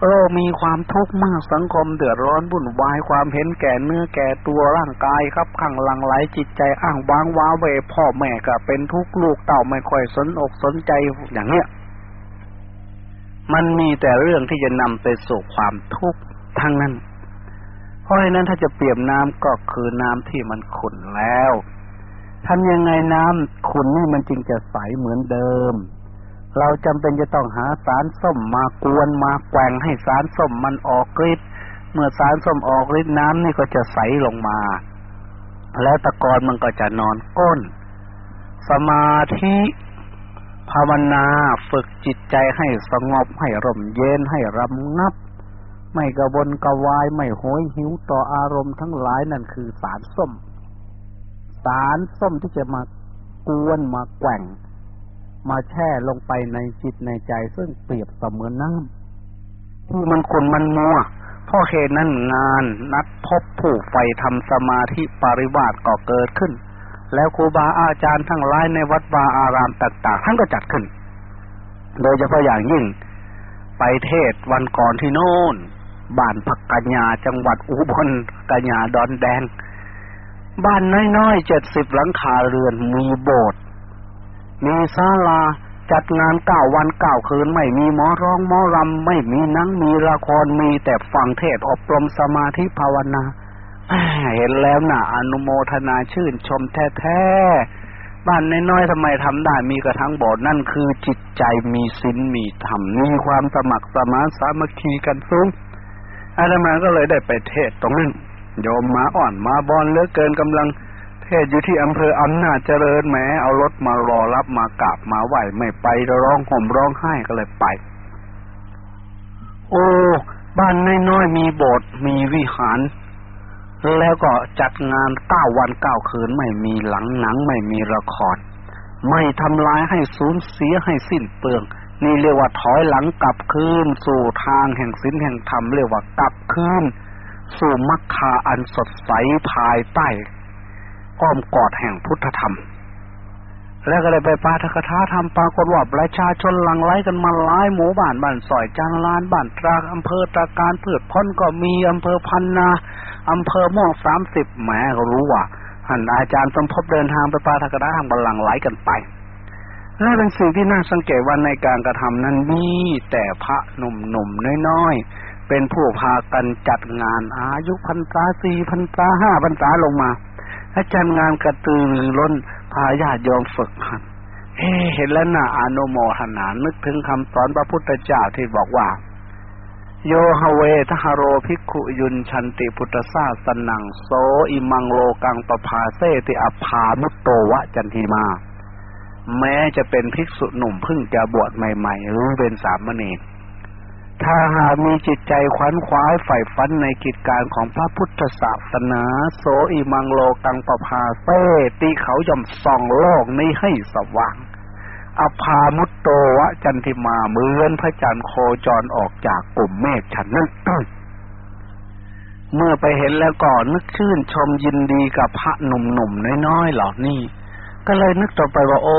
เออมีความทุกข์มากสังคมเดือดร้อนบุ่นวายความเห็นแก่เนื้อแก่ตัวร่างกายครับข้างหลังไหลจิตใจอ้างว้างว้าเวพ่อแม่ก็เป็นทุกข์ลูกเต่าไม่ค่อยสนอกสนใจอย่างเนี้ยมันมีแต่เรื่องที่จะนำไปสู่ความทุกข์ทั้งนั้น เพราะฉะนั้นถ้าจะเปรียบน้ำก็คือน้ำที่มันขุ่นแล้ว ทำยังไงน้ำขุ่นนี่มันจึงจะใสเหมือนเดิม เราจำเป็นจะต้องหาสารส้มมากวนมาแกว่งให้สารส้มมันออกฤทธิ์เมื่อสารส้มออกฤทธิ์น้ำนี่ก็จะใสลงมา แล้วตะกอนมันก็จะนอนก้น สมาธิภาวนาฝึกจิตใจให้สงบให้ร่มเย็นให้รำงับ ไม่กระวนกระวายไม่โหยหิวต่ออารมณ์ทั้งหลายนั่นคือสารส้ม สารส้มที่จะมากวนมาแกว่ง มาแช่ลงไปในจิตในใจ ซึ่งเปรียบเสมือนน้ำที่มันขุนมันมัวพราะเหตุนั้นงานนัดพบผู้ไฟทำสมาธิปริวาสก็เกิดขึ้น แล้วครูบาอาจารย์ทั้งหลายในวัดวาอารามต่างๆท่านก็จัดขึ้น โดยเฉพาะอย่างยิ่ง ไปเทศวันก่อนที่โน่นบ้านพักกัญญาจังหวัดอุบลกัญญาดอนแดง บ้านน้อยๆเจ็ดสิบหลังคาเรือนมีโบสถ์มีศาลาจัดงานเก้าวันเก้าคืน ไม่มีหมอร้องหมอรำไม่มีนังมีละครมีแต่ฟังเทศอบรมสมาธิภาวนาเห็นแล้วนะ่ะ อนุโมทนาชื่นชมแท้ๆบ้านน้อยๆทำไมทำได้มีกระทั่งโบสถ์นั่นคือจิตใจมีศีลมีธรรมมีความสมัครสมานสามัคคีกันสูงอาตมาก็เลยได้ไปเทศตรงนั้น โยมมาอ่อนมาบอนเลือเกินกำลังเทศอยู่ที่อำเภออำนาจเจริญแหมเอารถมารอรับมากราบมาไหวไม่ไปร้องห่มร้องไห้ก็เลยไป โอ้บ้านน้อยๆมีโบสถ์มีวิหาร แล้วก็จัดงานเก้าวันเก้าคืนไม่มีหลังหนังไม่มีละครไม่ทำลายให้สูญเสียให้สิ้นเปลือง นี่เรียกว่าถอยหลังกลับคืนสู่ทางแห่งศีลแห่งธรรมเรียกว่ากลับคืน สู่มรรคาอันสดใสภายใต้อ้อมกอดแห่งพุทธธรรม แล้วก็เลยไปปาทกถาทำปรากฏว่าประชาชนหลั่งไหลกันมาหลายหมู่บ้านบ้านซอยจางลานบ้านตราอำเภอตราการเพื่อพ้นก็มีอำเภอพันนาอำเภอม่วงสามสิบแหมก็รู้ว่าท่านอาจารย์สมภพเดินทางไปปาทกถาทำกันหลั่งไหลกันไปและเป็นสิ่งที่น่าสังเกตว่าในการกระทำนั้นมีแต่พระหนุ่มๆน้อย เป็นผู้พากันจัดงานอายุพันษาสี่พันษาห้าพันษาลงมาอาจารย์งานกระตือรือร้นพาญาติโยมฝึกหัดเเห็นแล้วน่ะอนุโมทนานึกถึงคำสอนพระพุทธเจ้าที่บอกว่า โยฮเวทหโรภิกขุยุนชันติพุทธศาสนังโสอิมังโลกังปภาเซติอภามุตโตวะจันทีมา แม้จะเป็นภิกษุหนุ่มเพิ่งจะบวชใหม่ๆหรือเป็นสามเณร ถ้าหากมีจิตใจขวัญขวายใฝ่ฝันในกิจการของพระพุทธศาสนา โสอิมังโลกังปภาเซตีเขาย่อมส่องโลกนี้ให้สว่าง อภามุตโตวะจันทิมาเหมือนพระจันทร์โคจรออกจากกลุ่มเมฆฉันนั้นเมื่อไปเห็นแล้วก่อนนึกชื่นชมยินดีกับพระหนุ่มๆน้อยๆเหล่านี้ก็เลยนึกต่อไปว่าโอ้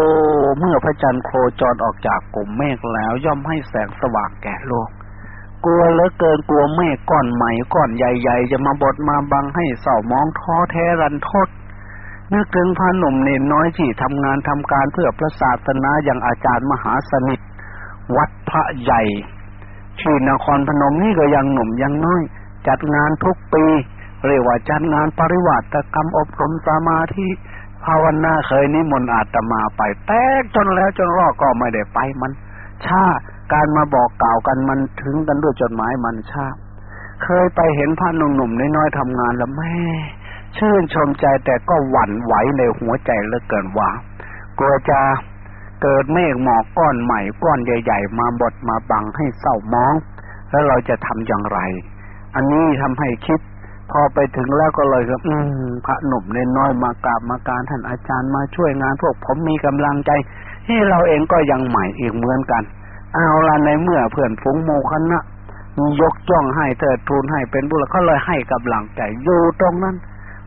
เมื่อพระจันทร์โคจรออกจากกลุ่มเมฆแล้ว ย่อมให้แสงสว่างแก่โลก กลัวเหลือเกินกลัวเมฆก้อนใหม่ก้อนใหญ่ ๆ จะมาบดมาบังให้เศร้ามองท้อแท้รันทดนึกถึงพระหนุ่มเนนน้อยที่ทำงานทำการเพื่อพระศาสนาอย่างอาจารย์มหาสนิท วัดพระใหญ่ที่นครพนมนี่ก็ยังหนุ่มยังน้อย จัดงานทุกปี เรียกว่าจัดงานปริวัติกรรมอบรมสมาธิภาวนาเคยนิมนต์อาตมาไป แตกจนแล้วจนรอก็ไม่ได้ไปมันชา การมาบอกกล่าวกันมันถึงกันด้วยจดหมายมันช้าเคยไปเห็นพระหนุ่มๆน้อยๆทำงานแล้วแม่ชื่นชมใจแต่ก็หวั่นไหวในหัวใจเหลือเกินว่ากลัวจะเกิดเมฆหมอกก้อนใหม่ก้อนใหญ่ ๆ มาบดมาบังให้เศร้ามอง แล้วเราจะทำอย่างไร อันนี้ทำให้คิด พอไปถึงแล้วก็เลยก็อืมพระหนุ่มเนน้อยมากราบมาการท่านอาจารย์มาช่วยงานพวกผมมีกำลังใจให้เราเองก็ยังใหม่อีกเหมือนกัน เอาละในเมื่อเพื่อนฝูงโมคณะยกจ้องให้เถิดทูลให้เป็นบุญเขาเลยให้กับหลังใจอยู่ตรงนั้น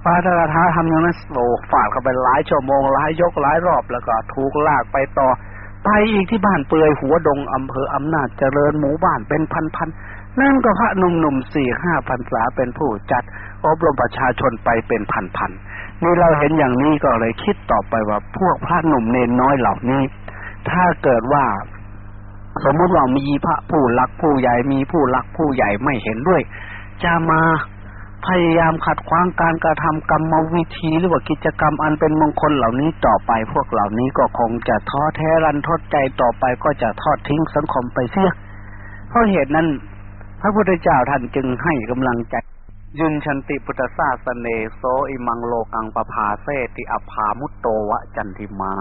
ฟาดกระทะทำอย่างนั้นโอ้ฝาดเข้าไปหลายชั่วโมงหลายยกหลายรอบแล้วก็ถูกลากไปต่อ ไปอีกที่บ้านเปื่อยหัวดงอำเภออำนาจเจริญหมู่บ้านเป็นพันๆนั่นก็พระหนุ่มๆสี่ห้าพันษาเป็นผู้จัดอบรมประชาชนไปเป็นพันๆนี่เราเห็นอย่างนี้ก็เลยคิดต่อไปว่าพวกพระหนุ่มเนนน้อยเหล่านี้ ถ้าเกิดว่า สมมติว่ามีพระผู้รักผู้ใหญ่มีผู้รักผู้ใหญ่ไม่เห็นด้วย จะมาพยายามขัดขวางการกระทำกรรมวิธีหรือว่ากิจกรรมอันเป็นมงคลเหล่านี้ต่อไปพวกเหล่านี้ก็คงจะท้อแท้รันทดใจต่อไปก็จะทอดทิ้งสังคมไปเสียเพราะเหตุนั้น พระพุทธเจ้าท่านจึงให้กำลังใจยุนชันติพุทธศาสเนโซอิมังโลกังปภาเซติอภามุตโตวะจันทิมา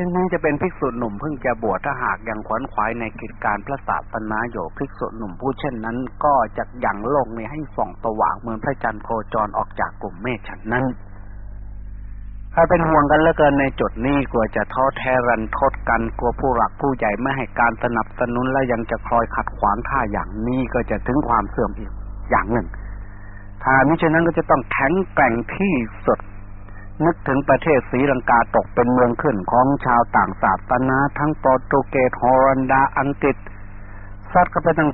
ถึงแม้จะเป็นภิกษุหนุ่มเพิ่งจะบวชถ้าหากยังขวนขวายในกิจการพระศาสนาโยภิกษุหนุ่มผู้เช่นนั้น ก็จะยังโลกนี้ให้ส่องสว่างเหมือนพระจันทร์โคจรออกจากกลุ่มเมฆฉันนั้นถ้าเป็นห่วงกันเหลือเกินในจุดนี้กลัวจะท้อแท้รันทดกันกลัวผู้หลักผู้ใหญ่ไม่ให้การสนับสนุนและยังจะคอยขัดขวางท่าอย่างนี้ก็จะถึงความเสื่อมอีกอย่างหนึ่งถ้ามิฉะนั้นก็จะต้องแข็งแกร่งที่สุด นึกถึงประเทศศรีลังกาตกเป็นเมืองขึ้นของชาวต่างศาสนาทั้งโปรตุเกสฮอลันดาอังกฤษซัดก็ไปตั้ง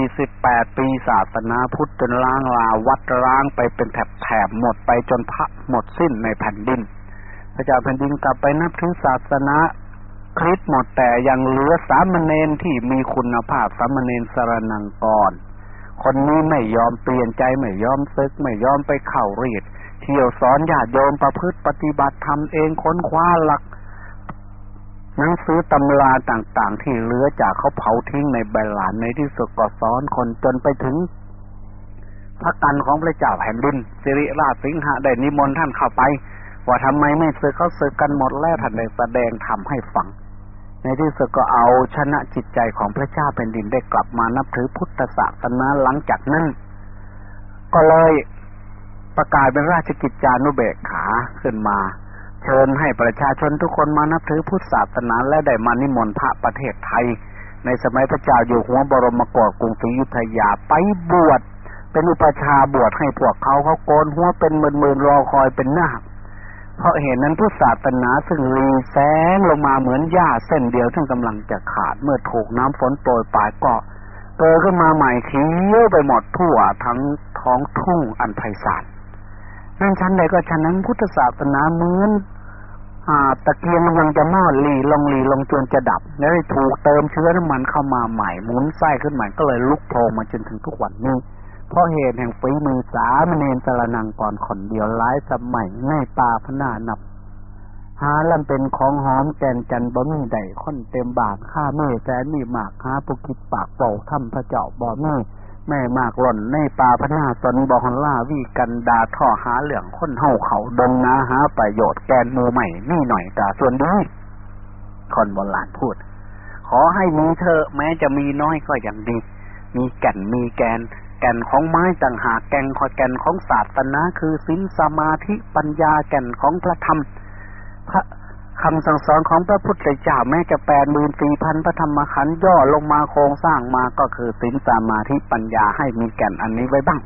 448 ปีศาสนาพุทธจนล้างลาวัดร้างไปเป็นแถบๆหมดไปจนพระหมดสิ้นในแผ่นดิน พระเจ้าแผ่นดินกลับไปนับถือศาสนาคริสต์หมดแต่ยังเหลือสามเณรที่มีคุณภาพสามเณรสรนังกรคนนี้ไม่ยอมเปลี่ยนใจไม่ยอมซึกไม่ยอมไปเข้ารีด เที่ยวสอนญาติโยมประพฤติปฏิบัติทำเองค้นคว้าหลักหนังสือตำราต่างๆ ที่เหลือจากเขาเผาทิ้งในใบลานในที่สุดก็สอนคนจนไปถึงพระกันของพระเจ้าแผ่นดินสิริราชสิงหะได้นิมนต์ท่านเข้าไป ว่าทำไมไม่ศึกเขาศึกกันหมดแล้วท่านได้แสดงทำให้ฟัง ในที่สุดก็เอาชนะจิตใจของพระเจ้าแผ่นดินได้กลับมานับถือพุทธศาสนาหลังจากนั้น ก็เลย ประกาศเป็นราชกิจจานุเบกขาขึ้นมา เชิญให้ประชาชนทุกคนมานับถือพุทธศาสนาและได้มานิมนต์พระประเทศไทย ในสมัยพระเจ้าอยู่หัวบรมกรกรุงศรีอยุธยาไปบวชเป็นอุปชาบวชให้พวกเขาเขาโกนหัวเป็นหมื่นๆรอคอยเป็นหน้าเพราะเหตุนั้นพุทธศาสนาซึ่งรีแสงลงมาเหมือนหญ้าเส้นเดียวที่กำลังจะขาดเมื่อถูกน้ำฝนโปรยปลายก็เกิดขึ้นมาใหม่เขียวไปหมดทั่วทั้งท้องทุ่งอันไพศาล นั่นชั้นใดก็ชั้นนั้นพุทธศาสนาเหมือนอาตะเกียงมันจะมอดหลีลงหลีลงจนจะดับ แล้วถูกเติมเชื้อน้ำมันเข้ามาใหม่หมุนไส้ขึ้นใหม่ก็เลยลุกโผล่มาจนถึงทุกวันนี้ เพราะเหตุแห่งฝีมือสามเณรสรนังก่อนคนเดียวหลายสมัยในป่าพนานับ หาลำเป็นของหอมแกนจันบ่มีใดค่อนเต็มบาทข้าเมื่อแสนมีหมากหาปุกิดปากเป่าทำพระเจ้าบ่มี แม่มากหล่นในป่าพนาสนบอฮอนล่าวีกันดาท่อหาเหลืองค้นเฮาเขาดงนาหาประโยชน์แกนมูใหม่นี่หน่อยกาส่วนดีคนโบราณพูด ขอให้มีเธอแม้จะมีน้อยก็ยังดี มีแก่นมีแกน แก่นของไม้ต่างหากแก่นขอแก่นของศาสนาคือศีลสมาธิปัญญาแก่นของพระธรรมพระ คำสั่งสอนของพระพุทธเจ้าแม้จะแปดหมื่นสี่พันพระธรรมขันธ์ย่อลงมาโครงสร้างมาก็คือศีลสมาธิปัญญาให้มีแก่นอันนี้ไว้บ้าง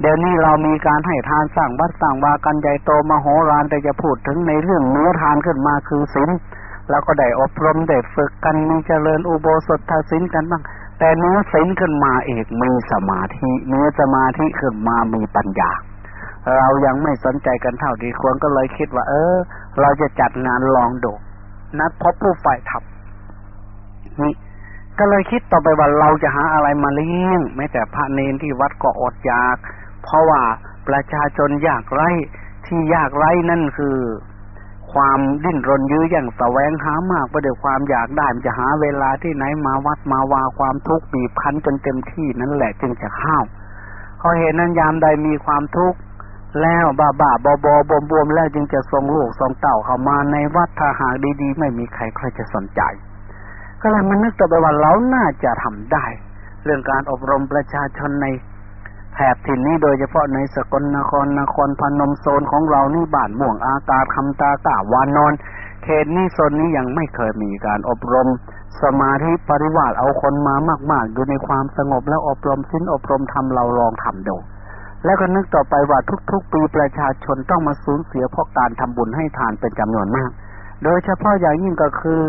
เดี๋ยวนี้เรามีการให้ทานสร้างวัดสร้างวากันใหญ่โตมโหฬารแต่จะพูดถึงในเรื่องเนื้อทานขึ้นมาคือศีลแล้วก็ได้อบรมได้ฝึกกันมีเจริญอุโบสถทศีลกันบ้าง แต่เนื้อศีลขึ้นมาเอกมีสมาธิเนื้อสมาธิขึ้นมามีปัญญา เรายังไม่สนใจกันเท่าที่ควรก็เลยคิดว่า เออ เราจะจัดงานลองดูนัดพบผู้ฝ่ายทับนี่ก็เลยคิดต่อไปว่าเราจะหาอะไรมาเลี้ยงแม้แต่พระเนนที่วัดก็อดอยาก เพราะว่าประชาชนยากไร้ที่ยากไร้นั่นคือ ความดิ้นรนยื้ออย่างแสวงหามากประเดี๋ยวความอยากได้มันจะหาเวลาที่ไหนมาวัดมาวาความทุกข์บีบคั้นจนเต็มที่นั่นแหละจึงจะข้าวเพราะเหตุนั้นยามใดมีความทุกข์ แล้วบ้าบ้าบอบอบวมบวมแล้วจึงจะส่งลูกส่งเต่าเข้ามาในวัดถ้าหากดีๆ ไม่มีใครใครจะสนใจ ก็เลยมันนึกต่อไปว่าเราน่าจะทำได้ เรื่องการอบรมประชาชนในแถบถิ่นนี้โดยเฉพาะในสกลนครนครพนมโซนของเรานี่บ้านม่วงอากาศคำตากาวานอนเขตนี้โซนนี้ยังไม่เคยมีการอบรมสมาธิปริวาสเอาคนมามาก ๆ อยู่ในความสงบแล้วอบรมสิ้นอบรมทำเราลองทำดู แล้วก็นึกต่อไปว่าทุกๆ ปีประชาชนต้องมาสูญเสียเพราะการทำบุญให้ทานเป็นจำนวนมาก โดยเฉพาะอย่างยิ่งก็คือ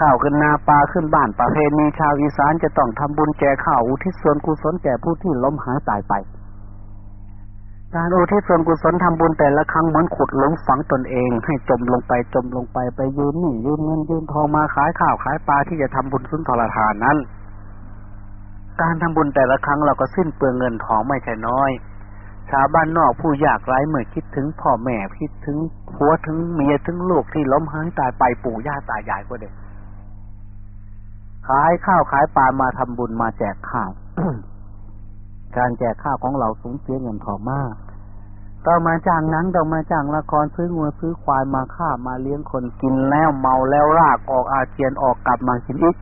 ข้าวขึ้นนาปลาขึ้นบ้านประเพณีชาวอีสานจะต้องทำบุญแจกข้าวอุทิศส่วนกุศลแก่ผู้ที่ล้มหายตายไป การอุทิศส่วนกุศลทำบุญแต่ละครั้งเหมือนขุดหลุมฝังตนเอง ให้จมลงไปจมลงไปไปยืนนี่ยืนเงินยืนทองมาขายข้าวขายปลาที่จะทำบุญสุนทรทานนั้น การทำบุญแต่ละครั้งเราก็สิ้นเปลืองเงินทองไม่ใช่น้อย ชาวบ้านนอกผู้ยากไร้เมื่อคิดถึงพ่อแม่คิดถึงผัวถึงเมียถึงลูกที่ล้มหายตายไปปู่ย่าตายายก็เด็กขายข้าวขายปลามาทำบุญมาแจกข้าวการแจกข้าวของเราสูญเสียเงินทองมากต้องมาจ้างหนังต้องมาจ้างละครซื้องัวซื้อควายมาฆ่ามาเลี้ยงคนกินแล้วเมาแล้วรากออกอาเจียนออกกลับมากินอีก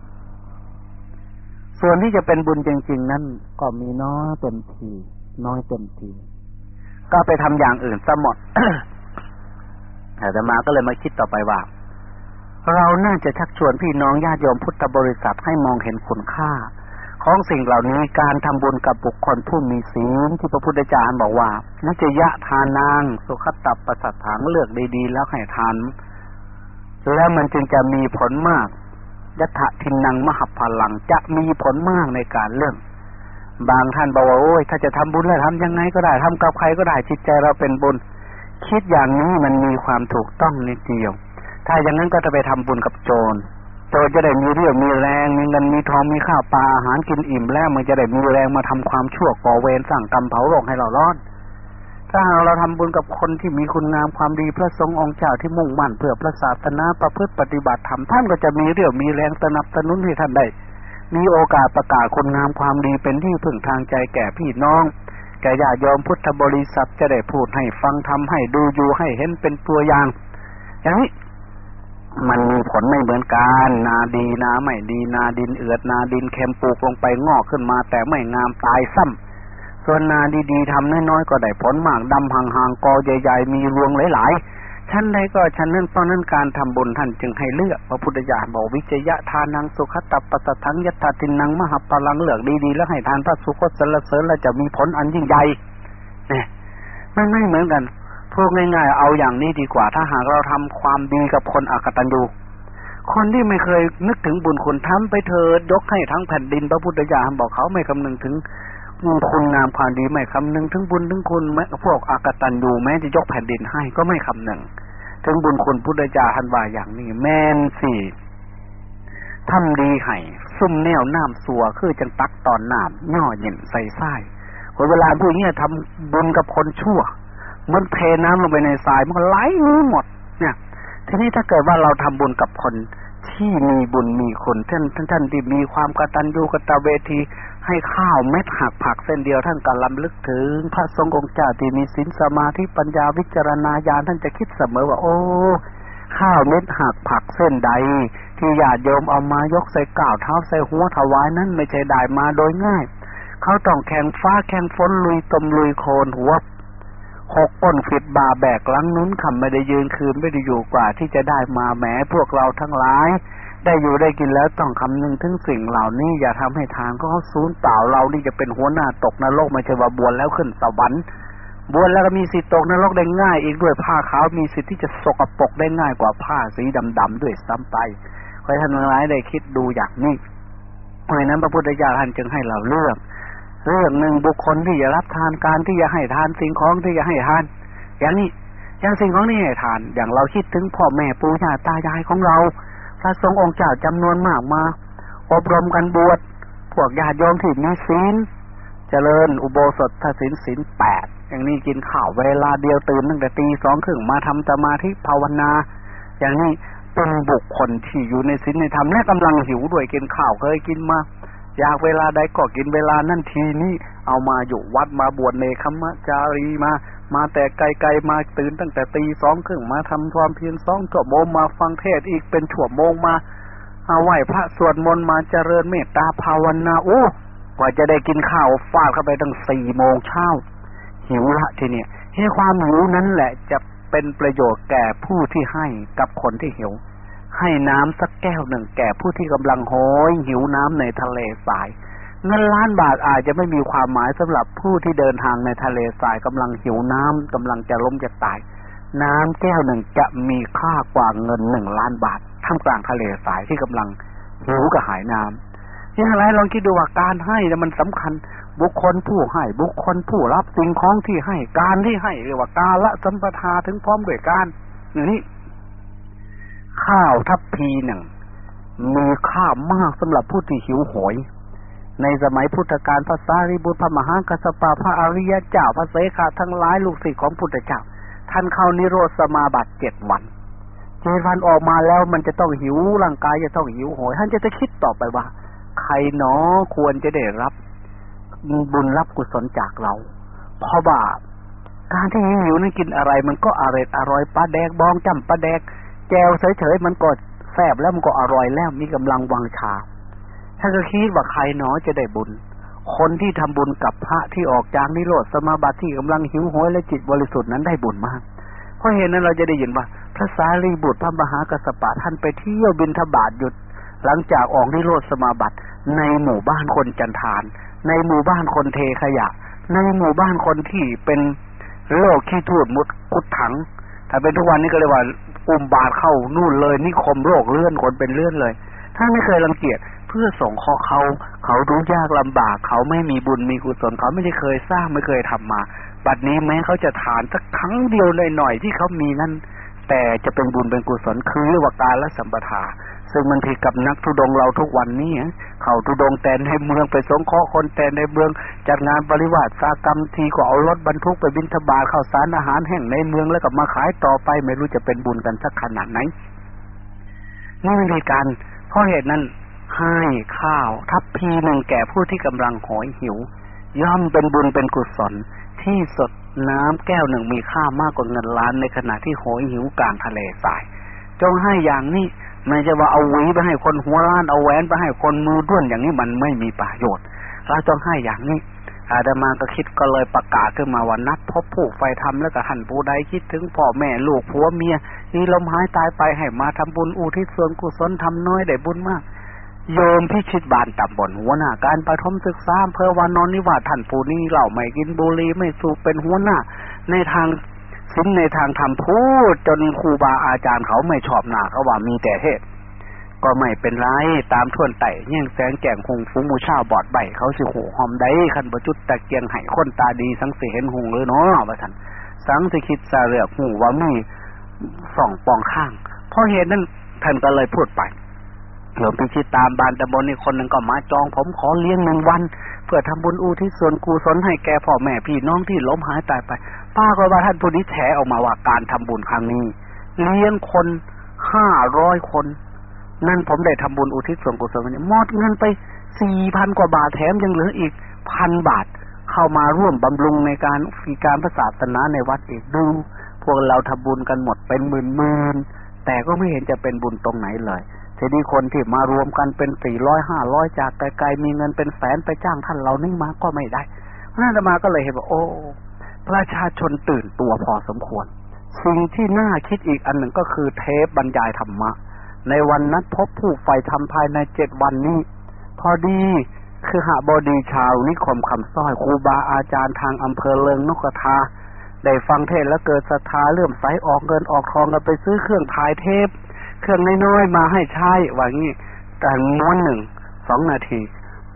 ส่วนที่จะเป็นบุญจริง ๆ นั้นก็มีน้อยเต็มทีน้อยเต็มที ก็ไปทำอย่างอื่นซะหมดแต่มาก็เลยมาคิดต่อไปว่า เราน่าจะชักชวนพี่น้องญาติโยมพุทธบริษัทให้มองเห็นคุณค่า ของสิ่งเหล่านี้การทำบุญกับบุคคลผู้มีศีลที่พระพุทธเจ้าบอกว่านิจยะทานนาง สุขตับประสัทถังเลือกดีๆแล้วให้ทานแล้วมันจึงจะมีผลมากยัตถทินังมหพลังจะมีผลมากในการเรื่อง บางท่านบอกว่าโอ้ยถ้าจะทำบุญแล้วทำยังไงก็ได้ทำกับใครก็ได้จิตใจเราเป็นบุญ คิดอย่างนี้มันมีความถูกต้องนิดเดียว ถ้าอย่างนั้นก็จะไปทำบุญกับโจรโจรจะได้มีเรี่ยวมีแรงมีเงินมีทองมีข้าวปลาอาหารกินอิ่มแล้วมันจะได้มีแรงมาทำความชั่วก่อเวรสร้างกรรมเผาโลกให้เรารอดถ้าเราทำบุญกับคนที่มีคุณงามความดีพระสงฆ์องค์เจ้าที่มุ่งมั่นเพื่อพระศาสนาประพฤติปฏิบัติธรรมท่านก็จะมีเรี่ยวมีแรงสนับสนุนให้ท่านได้ มีโอกาสประกาศคุณงามความดีเป็นที่พึ่งทางใจแก่พี่น้องแก่ญาติโยมพุทธบริษัทจะได้พูดให้ฟังทำให้ดูอยู่ให้เห็นเป็นตัวอย่างอย่างนี้มันมีผลไม่เหมือนกัน นาดีนาไม่ดีนาดินเอือดนาดินเค็มปลูกลงไปงอกขึ้นมา แต่ไม่งามตายซ้ำส่วนนาดีๆทำน้อยๆก็ได้ผลมากดำห่างๆกอใหญ่ ๆ มีรวงหลายๆ ชั้นใดก็ชั้นนั้นเพราะนั้นการทำบุญท่านจึงให้เลือกพระพุทธเจ้าบอกวิจยะทานังสุขตับปัสสังยัตถาตินังมหาพลังเหลือกดีๆแล้วให้ทานพระสุคตสรรเสริญแล้วจะมีผลอันยิ่งใหญ่เนี่ยไม่ไม่เหมือนกันพูดง่ายๆเอาอย่างนี้ดีกว่า ถ้าหากเราทำความดีกับคนอกตัญญูคนที่ไม่เคยนึกถึงบุญคุณทำไปเถิดยกให้ทั้งแผ่นดินพระพุทธเจ้าบอกเขาไม่คำนึงถึงคุณงามความดีไม่คำนึงถึงบุญถึงคุณแม้พวกอากตันยูแม้จะยกแผ่นดินให้ก็ไม่คำนึง ถึงบุญคุณพุทธเจ้าทันว่าอย่างนี้ แม่นสิทำดีให้ซุ่มแนวน้ำสัวคือจังตักตอนน้ำย่อเย็นใส่ไส้คนเวลาพวกนี้ทำบุญกับคนชั่ว มันเทน้ำลงไปในทรายมันไหลหมด เนี่ย ทีนี้ถ้าเกิดว่าเราทำบุญกับคนที่มีบุญมีคนท่านท่านท่านที่มีความกตัญญูกตเวที ให้ข้าวเม็ดหักผักเส้นเดียวท่านก็ลำลึกถึง พระทรงองค์เจ้าที่มีศีลสมาธิปัญญาวิจารณญาณท่านจะคิดเสมอว่า โอ้ ข้าวเม็ดหักผักเส้นใด ที่ญาติโยมเอามายกใส่ก่าวเท้าใส่หัวถวายนั้นไม่ใช่ได้มาโดยง่าย เขาต้องแข่งฟ้าแข่งฝนลุยตมลุยโคลนหัวหกก้นฟิดบาแบกลังนุ้นคำไม่ได้ยืนคืนไม่ได้อยู่กว่าที่จะได้มาแหมพวกเราทั้งหลาย ได้อยู่ได้กินแล้วต้องคำนึงถึงสิ่งเหล่านี้อย่าทำให้ทางก็เขาสูญเปล่าเรานี่จะเป็นหัวหน้าตกนรกไม่ใช่ว่าบวชแล้วขึ้นสวรรค์บวชแล้วก็มีสิทธิตกนรกได้ง่าย อีกด้วยผ้าขาวมีสิทธิ์ที่จะสกปรกได้ง่ายกว่าผ้าสีดำๆด้วยซ้ำไปให้ท่านทั้งหลายได้คิดดูอย่างนี้เพราะนั้นพระพุทธเจ้าท่านจึงให้เราเลือกเรื่องหนึ่งบุคคลที่จะรับทานการที่จะให้ทานสิ่งของที่จะให้ทาน อย่างนี้อย่างสิ่งของนี่ให้ทาน อย่างเราคิดถึงพ่อแม่ปู่ย่าตายายของเรา พระสงฆ์องค์เจ้าจำนวนมากมา อบรมกันบวชพวกญาติโยมที่มีศีลเจริญอุโบสถศีลศีลแปดอย่างนี้กินข้าวเวลาเดียวตื่นตั้งแต่ตีสองครึ่งมาทำสมาธิภาวนา อย่างนี้เป็นบุคคลที่อยู่ในศีลในธรรมและกำลังหิวด้วยกินข้าวเคยกินมาอยากเวลาใดก็กินเวลานั่นทีนี้เอามาอยู่วัดมาบวชเนคขมจารีมา มาแต่ไกลๆมาตื่นตั้งแต่ตีสองครึ่งมาทำความเพียรสองชั่วโมงมาฟังเทศอีกเป็นชั่วโมงมาเอาไหว้พระสวดมนต์มาเจริญเมตตาภาวนาโอ้กว่าจะได้กินข้าวฟาดเข้าไปตั้งสี่โมงเช้าหิวละทีเนี้ยให้ความหิวนั้นแหละจะเป็นประโยชน์แก่ผู้ที่ให้กับคนที่หิว ให้น้ำสักแก้วหนึ่งแก่ผู้ที่กำลังโหยหิวน้ำในทะเลสาย เงินล้านบาทอาจจะไม่มีความหมายสำหรับผู้ที่เดินทางในทะเลทรายกำลังหิวน้ำกำลังจะล้มจะตาย น้ำแก้วหนึ่งจะมีค่ากว่าเงินหนึ่งล้านบาทท่ามกลางทะเลทรายที่กำลังหิวกระหายน้ำนี่อะไรลองคิดดูว่าการให้นี่ยมันสำคัญ บุคคลผู้ให้ บุคคลผู้รับสิ่งของที่ให้การที่ให้เรียกว่าการละสัมปทาถึงพร้อมด้วยการนี่ข้าวทัพพีหนึ่งมีค่ามากสำหรับผู้ที่หิวโหย ในสมัยพุทธกาลพระสารีบุตรพระมหากัสปะพระอริยเจ้าพระเสขาทั้งหลายลูกศิษย์ของพุทธเจ้า ท่านเข้านิโรธสมาบัติเจ็ดวันเจ็ดวันออกมาแล้วมันจะต้องหิวร่างกายจะต้องหิวโหยท่านจะจะคิดต่อไปว่า ใครหนอควรจะได้รับบุญรับกุศลจากเรา เพราะว่าการที่หิวนั่นกินอะไร มันก็อร่อยอร่อยปลาแดกบองจำปลาแดกแจวเฉยๆมันก็แซ่บแล้วมันก็อร่อยแล้วมีกำลังวังชา ถ้าก็คิดว่าใครหนอจะได้บุญ คนที่ทำบุญกับพระที่ออกจากนิโรธสมาบัติที่กำลังหิวโหยและจิตบริสุทธิ์นั้นได้บุญมาก เพราะเห็นนั้นเราจะได้ยินว่า พระสารีบุตรพระมหากัสปะท่านไปเที่ยวบินทบาทหยุด หลังจากออกนิโรธสมาบัติ ในหมู่บ้านคนจันทาน ในหมู่บ้านคนเทขยะ ในหมู่บ้านคนที่เป็นโรคขี้ทูดมุดกุดถังถ้าเป็นทุกวันนี้ก็เลยว่าอุ้มบาดเข้านู่นเลยนิคมโรคเลื่อนคนเป็นเลื่อนเลยถ้าไม่เคยรังเกียจ เพื่อส่งข้อเขาเขารู้ยากลำบาก เขาไม่มีบุญมีกุศลเขาไม่ได้เคยสร้างไม่เคยทำมา บัดนี้แม้เขาจะทานสักครั้งเดียวเลยหน่อยที่เขามีนั้นแต่จะเป็นบุญเป็นกุศลคือเรียกว่าการละสัมปทา ซึ่งมันผิดกับนักทุดงเราทุกวันนี้เขาทุดงแตนให้เมืองไปสงเคราะห์คนแตนในเมือง จัดงานปริวาสสากรรมทีก็เอารถบรรทุกไปบินทบาทข้าวสารอาหารแห้งในเมืองแล้วก็มาขายต่อไปไม่รู้จะเป็นบุญกันสักขนาดไหนนี่เป็นการเพราะเหตุนั้น ให้ข้าว ทัพพีหนึ่งแก่ผู้ที่กำลังหอยหิว ย่อมเป็นบุญเป็นกุศล ที่สดน้ำแก้วหนึ่งมีค่ามากกว่าเงินล้านในขณะที่หอยหิวกลางทะเลทราย จงให้อย่างนี้ไม่ใช่ว่าเอาหวีไปให้คนหัวล้านเอาแหวนไปให้คนมือด้วนอย่างนี้มันไม่มีประโยชน์เราต้องให้อย่างนี้อาดามาก็คิดก็เลยประกาศขึ้นมาว่านัดพบผู้ไฟทำแล้วก็หันผู้ใดคิดถึงพ่อแม่ลูกผัวเมียนี่ลมหายตายไปให้มาทำบุญอุทิศส่วนกุศลทำน้อยได้บุญมาก โยมพิชิตบานตำบลหัวหน้า การประทมศึกษาอำเภอวานอนนิวาท่านผู้นี้เหล่าไม่กินบุหรี่ไม่สูบเป็นหัวหน้า ในทางสิ้นในทางทำพูดจนครูบาอาจารย์เขาไม่ชอบหนาเขาว่ามีแต่เทศก็ไม่เป็นไรตามทวนไต่แย่งแสงแก่งหงฟุ้งมูชาบอดใบเขาสิหูหอมได้คันประจุดตะเกียงไห้คนตาดีสังสิเห็นหงหรือเนาะว่าท่านสังสิคิดสาเลือกหูว่ามีสองปองข้างเพราะเหตุนั้นท่านก็เลยพูดไป หลวงพิชิตตามบานตะบนนี่คนหนึ่งก็มาจอง ผมขอเลี้ยงหนึ่งวัน เพื่อทำบุญอุทิศส่วนกุศลให้แก่พ่อแม่พี่น้องที่ล้มหายตายไป ป้าก็ว่าท่านผู้นี้แฉออกมาว่าการทำบุญครั้งนี้ เลี้ยงคนห้าร้อยคน นั่นผมได้ทำบุญอุทิศส่วนกุศลเนี่ยมอดเงินไปสี่พันกว่าบาทแถมยังเหลืออีกพันบาท เข้ามาร่วมบำรุงในการฟีการพระศาสนาในวัดอีกดูพวกเราทำบุญกันหมดเป็นหมื่นหมื่นแต่ก็ไม่เห็นจะเป็นบุญตรงไหนเลย ทีนี้คนที่มารวมกันเป็นสี่ร้อยห้าร้อยจากไกลๆมีเงินเป็นแสนไปจ้างท่านเรานี่มาก็ไม่ได้น่าจะมาก็เลยเห็นว่าโอ้ประชาชนตื่นตัวพอสมควร สิ่งที่น่าคิดอีกอันหนึ่งก็คือเทปบรรยายธรรมะ ในวันนัดพบผู้ใฝ่ทำภายในเจ็ดวันนี้ พอดีคือหาบดีชาวนิคมคำสร้อยครูบาอาจารย์ทางอำเภอเลิงนกทาได้ฟังเทศแล้วเกิดศรัทธาเลื่อมใสออกเงินออกทองกันไปซื้อเครื่องถ่ายเทป เครื่องน้อยๆมาให้ใช้ว่างี้แต่ม้วนหนึ่งสองนาที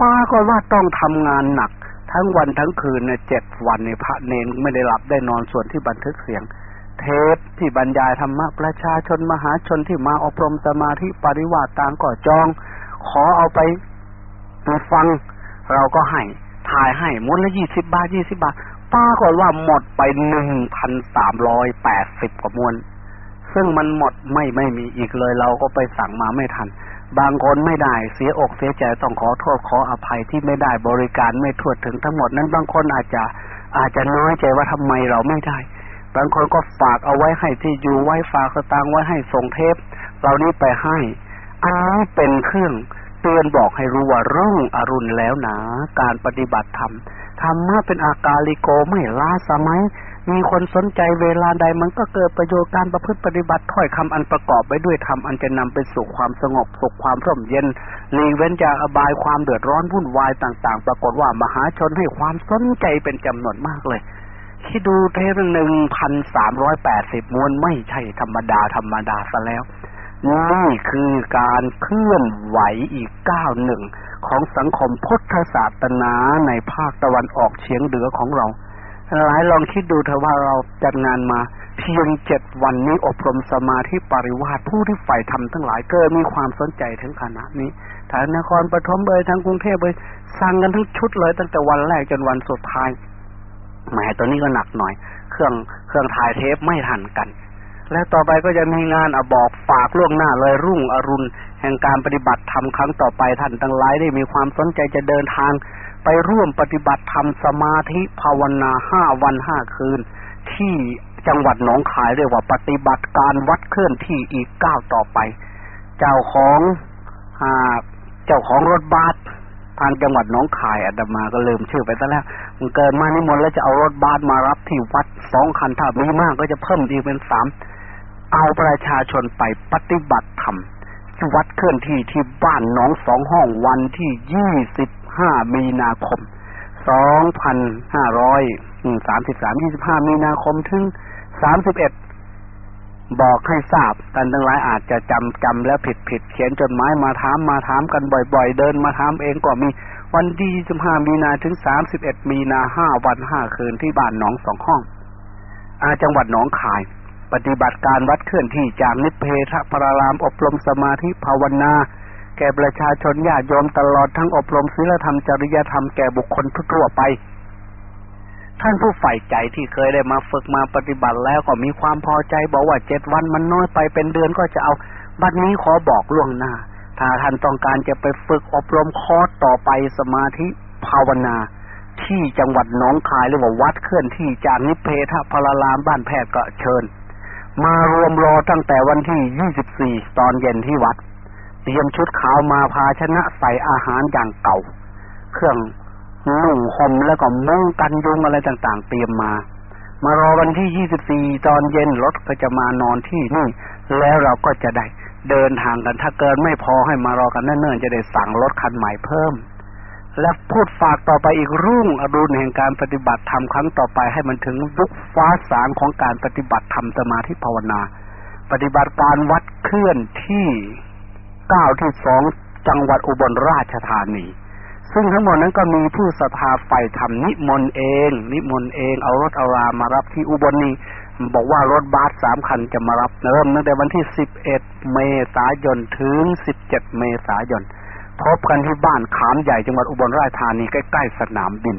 ป้าก็ว่าต้องทำงานหนัก ทั้งวันทั้งคืนในเจ็ดวันในพระเนนไม่ได้หลับได้นอนส่วนที่บันทึกเสียง เทปที่บรรยายธรรมะประชาชนมหาชนที่มาอบรมสมาธิปริวาต่างก็จอง ขอเอาไปฟัง เราก็ให้ถ่ายให้มูลละยี่สิบบาทยี่สิบาทป้าก็ว่าหมดไปหนึ่งพันสามร้อยแปดสิบกว่ามวล ซึ่งมันหมดไม่ไม่มีอีกเลย เราก็ไปสั่งมาไม่ทัน บางคนไม่ได้เสียอกเสียใจต้องขอโทษขออภัยที่ไม่ได้บริการไม่ทั่วถึงทั้งหมดนั้นบางคนอาจจะอาจจะน้อยใจว่าทำไมเราไม่ได้ บางคนก็ฝากเอาไว้ให้ที่อยู่ไว้ฝากสตางค์ไว้ให้ส่งเทปเรานี้ไปให้ อันนี้เป็นเครื่องเตือนบอกให้รู้ว่ารุ่งอรุณแล้วนะการปฏิบัติธรรมธรรมะเป็นอากาลิโกไม่ล้าสมัย มีคนสนใจเวลาใดมันก็เกิดประโยชน์การประพฤติปฏิบัติถ้อยคำอันประกอบไปด้วยธรรมอันจะนำไปสู่ความสงบสุขความร่มเย็นหลีกเว้นจากอบายความเดือดร้อนวุ่นวายต่าง ๆ ปรากฏว่ามหาชนให้ความสนใจเป็นจำนวนมากเลยที่ดูเทปหนึ่งพันสามร้อยแปดสิบมวนไม่ใช่ธรรมดาธรรมดาซะแล้วนี่คือการเคลื่อนไหวอีกก้าวหนึ่งของสังคมพุทธศาสนาในภาคตะวันออกเฉียงเหนือของเรา หลายลองคิดดูเถอะว่าเราจัดงานมา เพียงเจ็ดวันนี้อบรมสมาธิปริวาสผู้ที่ใฝ่ธรรมทั้งหลายเกิดมีความสนใจถึงขนาดนี้ทางนครปฐมเบยทางกรุงเทพเบยสั่งกันทั้งชุดเลย ตั้งแต่วันแรกจนวันสุดท้ายแหมตัวนี้ก็หนักหน่อย เครื่องเครื่องถ่ายเทปไม่ทันกัน และต่อไปก็จะมีงานอบอกฝากล่วงหน้าเลยรุ่งอรุณ แห่งการปฏิบัติธรรมครั้งต่อไปท่านทั้งหลายได้มีความสนใจจะเดินทาง ไปร่วมปฏิบัติธรรมสมาธิภาวนาห้าวันห้าคืน ที่จังหวัดหนองคายเรียกว่าปฏิบัติการวัดเคลื่อนที่อีกเก้าต่อไป เจ้าของอเจ้าของรถบัสทางจังหวัดหนองคายอาตมาก็ลืมชื่อไปซะแล้วมันเกิดมานิมนต์แล้วจะเอารถบัสมารับที่วัดสองคันถ้ามีมากก็จะเพิ่มอีกเป็นสามเอาประชาชนไปปฏิบัติธรรมที่วัดเคลื่อนที่ที่บ้านหนองสองห้องวันที่ยี่สิบ ห้ามีนาคมสองพันห้าร้อยสามสิบสามยี่สิบห้ามีนาคมถึงสามสิบเอ็ดบอกให้ทราบท่านทั้งหลายอาจจะจำจำแล้วผิดผิดเขียนจดหมายมาถามมาถามกันบ่อย ๆ เดินมาถามเองก็มีวันที่ยี่สิบห้ามีนาถึงสามสิบเอ็ดมีนาห้าวันห้าคืนที่บ้านหนองสองห้อง อาจังหวัดหนองคาย ปฏิบัติการวัดเคลื่อนที่จากนิเพทพรารามอบรมสมาธิภาวนา แก่ประชาชนญาติโยมตลอดทั้งอบรมศีลธรรมจริยธรรมแก่บุคคลทั่วไป ท่านผู้ใฝ่ใจที่เคยได้มาฝึกมาปฏิบัติแล้วก็มีความพอใจบอกว่าเจ็ดวันมันน้อยไปเป็นเดือนก็จะเอา บัดนี้ขอบอกล่วงหน้า ถ้าท่านต้องการจะไปฝึกอบรมคอร์สต่อไปสมาธิภาวนาที่จังหวัดหนองคายหรือว่าวัดเคลื่อนที่จากนิเพทพลารามบ้านแพทย์ก็เชิญ มารวมรอตั้งแต่วันที่ยี่สิบสี่ตอนเย็นที่วัด เตรียมชุดขาวมาภาชนะใส่อาหารอย่างเก่า เครื่องนุ่งห่มแล้วก็มุ้งกันยุงอะไรต่างๆ เตรียมมา มารอวันที่ยี่สิบสี่ตอนเย็นรถก็จะมานอนที่นี่ แล้วเราก็จะได้เดินทางกันถ้าเกินไม่พอให้มารอกันเนิ่นๆจะได้สั่งรถคันใหม่เพิ่ม และพูดฝากต่อไปอีกรุ่งอรุณแห่งการปฏิบัติธรรมครั้งต่อไปให้มันถึงยุคฟ้าสางของการปฏิบัติธรรมสมาธิภาวนา ปฏิบัติการวัดเคลื่อนที่ ก้าที่สองจังหวัดอุบลราชธานี ซึ่งทั้งหมดนั้นก็มีผู้ศรัทธาใฝ่ธรรมนิมนต์เอง นิมนต์เองเอารถอารามารับที่อุบลนี้บอกว่ารถบัสสามคันจะมารับเริ่มตั้งแต่วันที่สิบเอ็ดเมษายนถึงสิบเจ็ดเมษายนพบกันที่บ้านขามใหญ่จังหวัดอุบลราชธานีใกล้ๆสนามบิน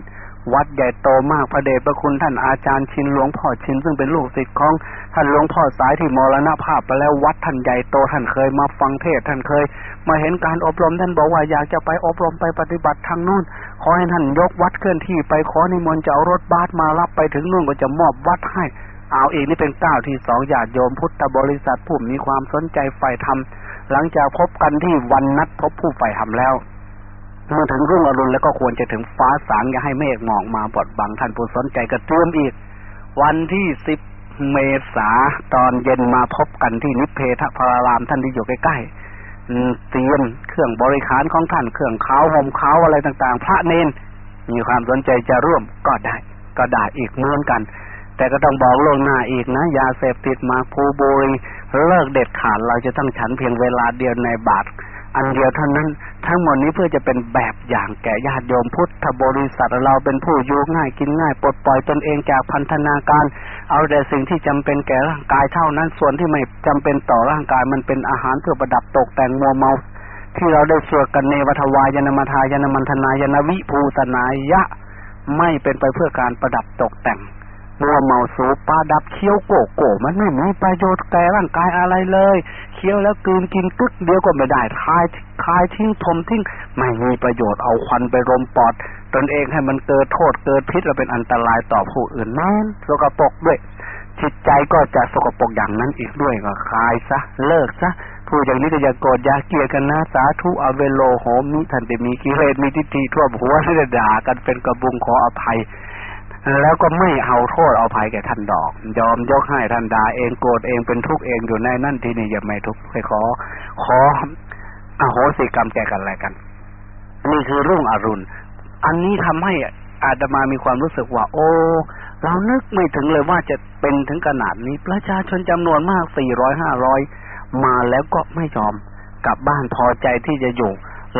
วัดใหญ่โตมากพระเดชพระคุณท่านอาจารย์ชินหลวงพ่อชินซึ่งเป็นลูกศิษย์ของท่านหลวงพ่อสายที่มรณภาพไปแล้ววัดท่านใหญ่โตท่านเคยมาฟังเทศท่านเคย มาเห็นการอบรมท่านบอกว่าอยากจะไปอบรมไปปฏิบัติทางนู่น ขอให้ท่านยกวัดเคลื่อนที่ไปขอนิมนต์จะเอารถบัสมารับไปถึงนู่นก็จะมอบวัดให้เอาเองนี่เป็นก้าวที่สองญาติโยมพุทธบริษัทผู้มีความสนใจใฝ่ธรรมหลังจากพบกันที่วันนัดพบผู้ใฝ่ธรรมแล้ว เมื่อถึงรุ่งอรุณแล้วก็ควรจะถึงฟ้าสางอย่าให้เมฆหมอกมาบดบังท่านผู้สนใจก็เตรียมอีก วันที่สิบเมษาตอนเย็นมาพบกันที่นิเพทพารารามท่านที่อยู่ใกล้ๆเตรียมเครื่องบริขารของท่านเครื่องเขาห่มเขาอะไรต่างๆ พระเนนมีความสนใจจะร่วมก็ได้ ก็ได้อีกเหมือนกัน แต่ก็ต้องบอกล่วงหน้าอีกนะ ยาเสพติดมาภูบุรีเลิกเด็ดขาดเราจะต้องฉันเพียงเวลาเดียวในบาท อันเดียวเท่านั้น ทั้งหมดนี้เพื่อจะเป็นแบบอย่างแก่ญาติโยมพุทธบริษัทเราเป็นผู้อยู่ง่ายกินง่าย ปลดปล่อยตนเองจากพันธนาการ เอาแต่สิ่งที่จำเป็นแก่ร่างกายเท่านั้น ส่วนที่ไม่จำเป็นต่อร่างกายมันเป็นอาหารเพื่อประดับตกแต่งมัวเมา ที่เราได้สวดกันเนวัทวายนมทายนมันธนายนวิภูตนายะ ไม่เป็นไปเพื่อการประดับตกแต่ง มัวเมาสูบปลาดับเคี้ยวโกโก้มันไม่มีประโยชน์แก่ร่างกายอะไรเลยเคี้ยวแล้วกืนกินกึกเดียวก็ไม่ได้คายคายทิ้งทมทิ้งไม่มีประโยชน์เอาควันไปรมปอด ตนเองให้มันเกิดโทษเกิดพิษและเป็นอันตรายต่อผู้อื่นนั่นสกปรกด้วยจิตใจก็จะสกปรกอย่างนั้นอีกด้วยก็คายซะเลิกซะผู้อย่างนี้ก็อย่าโกรธอย่าเกลียดกันนะสาธุอเวโลโหมิทันติมีกิเลสมีทิฏฐิทั่วหัวให้ด่ากันเป็นกระบุงขออภัย แล้วก็ไม่เอาโทษเอาภัยแก่ท่านดอก ยอมยกให้ท่านดาเองโกรธเองเป็นทุกข์เองอยู่ในนั่นที่นี่อย่าไม่ทุกข์ไปขอ ขออโหสิกรรมแก่กันอะไรกัน นี่คือรุ่งอรุณ อันนี้ทำให้อาตมามีความรู้สึกว่า โอ้ เรานึกไม่ถึงเลยว่าจะเป็นถึงขนาดนี้ ประชาชนจำนวนมากสี่ร้อยห้าร้อยมาแล้วก็ไม่ยอมกลับบ้านพอใจที่จะอยู่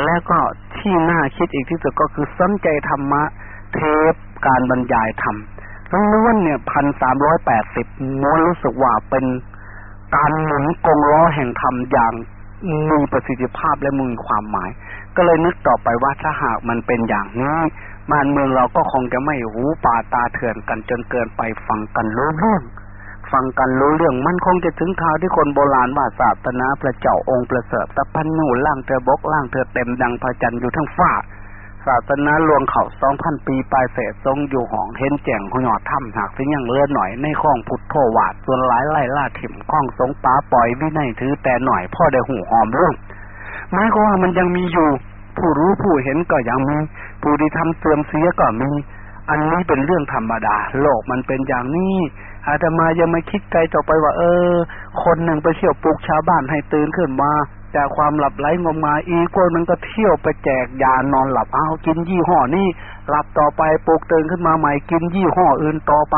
แล้วก็ที่น่าคิดอีกที่สุดก็คือสนใจธรรมะเทป การบรรยายธรรมทั้งล้วนเนี่ยพันสามร้อยแปดสิบม้วนรู้สึกว่าเป็นการหมุนกงล้อแห่งธรรมอย่างมีประสิทธิภาพและมีความหมาย ก็เลยนึกต่อไปว่าถ้าหากมันเป็นอย่างนี้บ้านเมืองเราก็คงจะไม่หูป่าตาเถื่อนกันจนเกินไปฟังกันรู้เรื่องฟังกันรู้เรื่องมันคงจะถึงข่าวที่คนโบราณว่าศาสนาพระเจ้าองค์ประเสริฐตะพันนูล่างเธอบกล่างเธอเต็มดังพระจันทร์อยู่ทั้งฟ้า ศาสนาลวงเขาสองพันปีปลายเศษทรงอยู่หองเห็นแจ่งหยอดถ้ำหากสิยังเลือหน่อยในข้องพุทโธวาดส่วนหลายไล่ล่าถิ่มข้องสงป้าปล่อยวินัยถือแต่หน่อยพ่อได้หูหอมเรื่องหมายความว่ามันยังมีอยู่ ผู้รู้ผู้เห็นก็ยังมี ผู้ที่ทำเสื่อมเสียก็มี อันนี้เป็นเรื่องธรรมดา โลกมันเป็นอย่างนี้อาตมายังไม่คิดไกลต่อไปว่า เออ คนหนึ่งไปเที่ยวปลุกชาวบ้านให้ตื่นขึ้นมา จากความหลับไหลงมงายอีกคนนึงก็เที่ยวไปแจกยานอนหลับเอากินยี่ห้อนี้หลับต่อไปปลุกตื่นขึ้นมาใหม่กินยี่ห้ออื่นต่อไป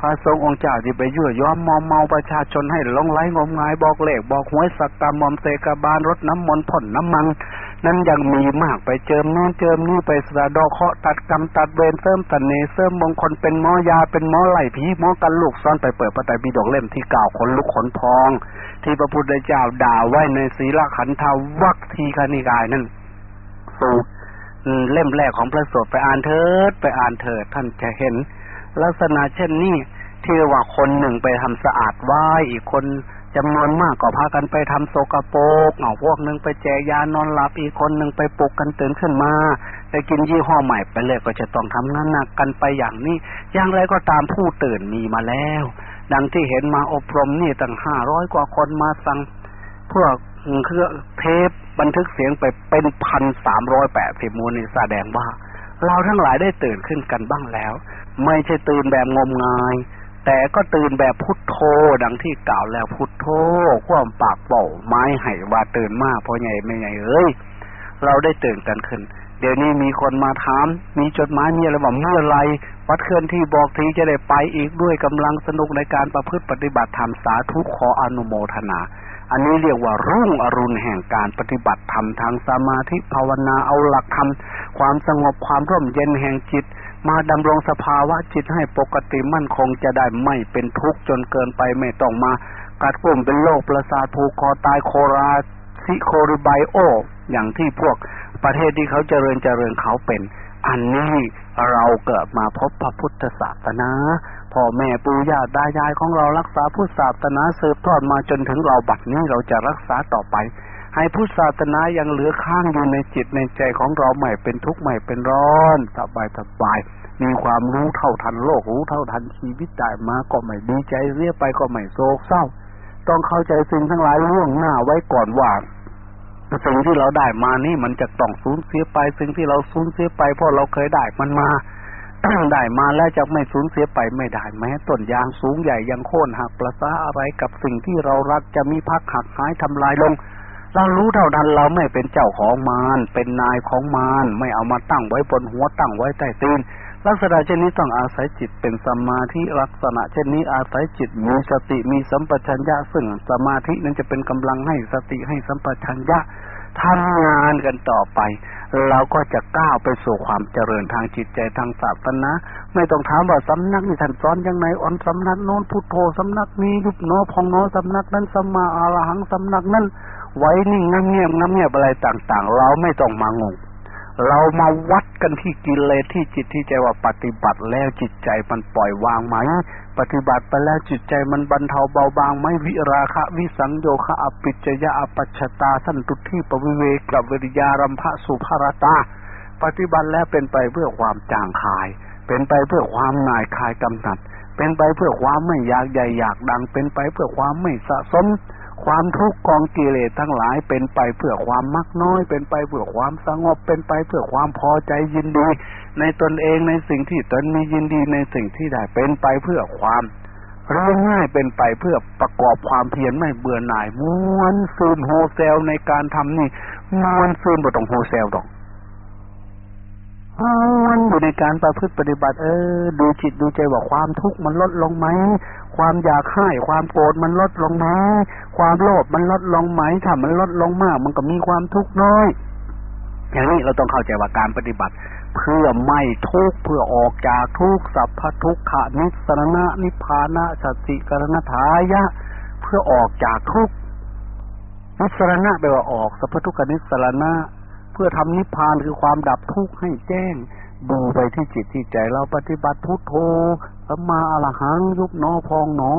พระสงฆ์องค์เจ้าที่ไปยั่วย้อมมอมเมาประชาชนให้ลงไหลงมงายบอกเลขบอกหวยสักตามมอมเสกบาลรถน้ำมนต์ผ่นน้ำมัน นั้นยังมีมากไปเจิมนู่นเจิมนี่ไปสะดอกเคาะตัดกรรมตัดเวรเสริมตันเนเสริมมงคลเป็นหมอยาเป็นหมอไหลผีหมอกันลูกซ้อนไปเปิดพระไตรปิฎกเล่มที่เก่าขนลุกขนพอง ที่พระพุทธเจ้าด่าไว้ในศีลขันธาวัคทีคณิกายนั่นสูตรเล่มแรกของพระสูตรไปอ่านเถิดไปอ่านเถิดท่านจะเห็น ลักษณะเช่นนี้ที่ว่าคนหนึ่งไปทำสะอาดไหว้อีกคน จำนวนมากก็พากันไปทำโซกโปกเอาพวกหนึ่งไปแจกยานอนหลับอีกคนหนึ่งไปปลุกกันตื่นขึ้นมาไปกินยี่ห้อใหม่ไปเลยก็จะต้องทำงานหนักกันไปอย่างนี้ อย่างไรก็ตามผู้ตื่นมีมาแล้ว ดังที่เห็นมาอบรมนี่ตั้งห้าร้อยกว่าคนมาสั่งพวกเครื่องเทปบันทึกเสียงไปเป็นพันสามร้อยแปดสิบมูลนี่แสดงว่า เราทั้งหลายได้ตื่นขึ้นกันบ้างแล้ว ไม่ใช่ตื่นแบบงมงาย แต่ก็ตื่นแบบพุทโธดังที่กล่าวแล้วพุทโธความปากเป่าไม้ไห้ว่าตื่นมากเพราะไงไม่ไงเอ้ยเราได้ตื่นกันขึ้น เดี๋ยวนี้มีคนมาถาม มีจดหมายมีอะไรบอกเมื่อไรวัดเคลื่อนที่บอกทีจะได้ไปอีกด้วยกำลังสนุกในการประพฤติปฏิบัติธรรมสาธุขออนุโมทนา อันนี้เรียกว่ารุ่งอรุณแห่งการปฏิบัติธรรมทางสมาธิภาวนาเอาหลักธรรมความสงบความร่มเย็นแห่งจิต มาดำรงสภาวะจิตให้ปกติมั่นคงจะได้ไม่เป็นทุกข์จนเกินไปไม่ต้องมากัดกลุ่มเป็นโรคประสาทผูกคอตายโคราซิโคริไบโอ อย่างที่พวกประเทศที่เขาเจริญเจริญเขาเป็น อันนี้เราเกิดมาพบพระพุทธศาสนาพ่อแม่ปู่ย่าตายายของเรารักษาพุทธศาสนาสืบทอดมาจนถึงเราบัดนี้เราจะรักษาต่อไป ให้พุทธศาสนายังเหลือข้างอยู่ในจิตในใจของเราใหม่เป็นทุกข์ใหม่เป็นร้อนสบายสบาย มีความรู้เท่าทันโลกรู้เท่าทันชีวิตได้มาก็ไม่ดีใจเรียไปก็ไม่โศกเศร้า ต้องเข้าใจสิ่งทั้งหลายล่วงหน้าไว้ก่อนว่าสิ่งที่เราได้มานี่มันจะต้องสูญเสียไป สิ่งที่เราสูญเสียไปเพราะเราเคยได้มันมาได้มาแล้วจะไม่สูญเสียไปไม่ได้แม้ต้นยางสูงใหญ่ยังโค่นหักประสาอะไรกับสิ่งที่เรารักจะมีพักหักหายทำลายลง เรารู้เท่าทันเราไม่เป็นเจ้าของมารเป็นนายของมารไม่เอามาตั้งไว้บนหัวตั้งไว้ใต้ตีนลักษณะเช่นนี้ต้องอาศัยจิตเป็นสมาธิลักษณะเช่นนี้อาศัยจิตมีสติมีสัมปชัญญะซึ่งสมาธินั้นจะเป็นกำลังให้สติให้สัมปชัญญะทำงานกันต่อไป เราก็จะก้าวไปสู่ความเจริญทางจิตใจทางศาสนาไม่ต้องถามว่าสำนักนี่ท่านสอนยังไงอ่อนสำนักโน้นพุทโธสำนักนี้ยุบโนพองโนสำนักนั้นสมาอารหังสำนักนั้น ไว้นิ่งน้ำเงียบน้ำเงียบอะไรต่าง ๆ เราไม่ต้องมางง เรามาวัดกันที่กิเลสที่จิตที่ใจว่าปฏิบัติแล้วจิตใจมันปล่อยวางไหม ปฏิบัติไปแล้วจิตใจมันบรรเทาเบาบางไหมวิราคะ วิสังโยคะอปิจยะอปัชตาสันตุที่ปวิเวกับวิริยารัมภะสุภารตา ปฏิบัติแล้วเป็นไปเพื่อความจางคาย เป็นไปเพื่อความหน่ายคลายกำหนัด เป็นไปเพื่อความไม่อยากใหญ่อยากดัง เป็นไปเพื่อความไม่สะสม ความทุกข์กองกิเลสทั้งหลายเป็นไปเพื่อความมักน้อย เป็นไปเพื่อความสงบเป็นไปเพื่อความพอใจยินดี ในตนเองในสิ่งที่ตนมียินดีในสิ่งที่ได้เป็นไปเพื่อความเรื่องง่ายเป็นไปเพื่อประกอบความเพียรไม่เบื่อหน่ายม้วนซูนโฮเซลในการทำนี่ม้วนซูนบ่ต้องโฮเซลดอก วนอยู่ในการประพฤติปฏิบัติ เออ ดูจิตดูใจว่าความทุกข์มันลดลงไหมความอยากให้ความโกรธมันลดลงไหมความโลภมันลดลงไหมถ้ามันลดลงมาก มันก็มีความทุกข์น้อย อย่างนี้เราต้องเข้าใจว่าการปฏิบัติ เพื่อไม่ทุกข์เพื่อออกจากทุกข์สัพพทุกขานิสรณะนิพพานะสติกรณทายะ เพื่อออกจากทุกข์นิสรณะแปลว่าออกสัพพทุกขานิสรณะ เพื่อทำนิพพานคือความดับทุกข์ให้แจ้ง ดูไปที่จิตที่ใจเราปฏิบัติพุทโธสัมมาอรหังยุบนอพองหนอ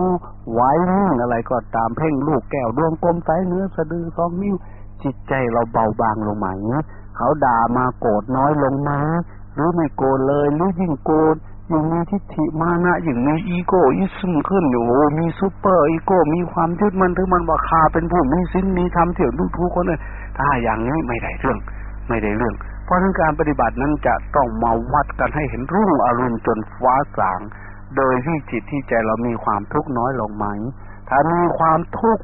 ไหวอะไรก็ตามเพ่งลูกแก้วดวงกลมใสเนื้อสะดือสองนิ้วจิตใจเราเบาบางลงไหมเขาด่ามาโกรธน้อยลงนะหรือไม่โกรธเลยหรือยิ่งโกรธยิ่งมีทิฏฐิมานะยิ่งมี egoism ขึ้นอยู่มี superego มีความยึดมั่นถือมั่นว่าข้าเป็นผู้มีศีลมีธรรมเที่ยวดูทุกคนเลยถ้าอย่างนี้ไม่ได้เรื่อง ไม่ได้เรื่อง เพราะนั้นการปฏิบัตินั้นจะต้องมาวัดกันให้เห็นรุ่งอรุณจนฟ้าสาง โดยที่จิตที่ใจเรามีความทุกข์น้อยลงไหม ถ้ามีความทุกข์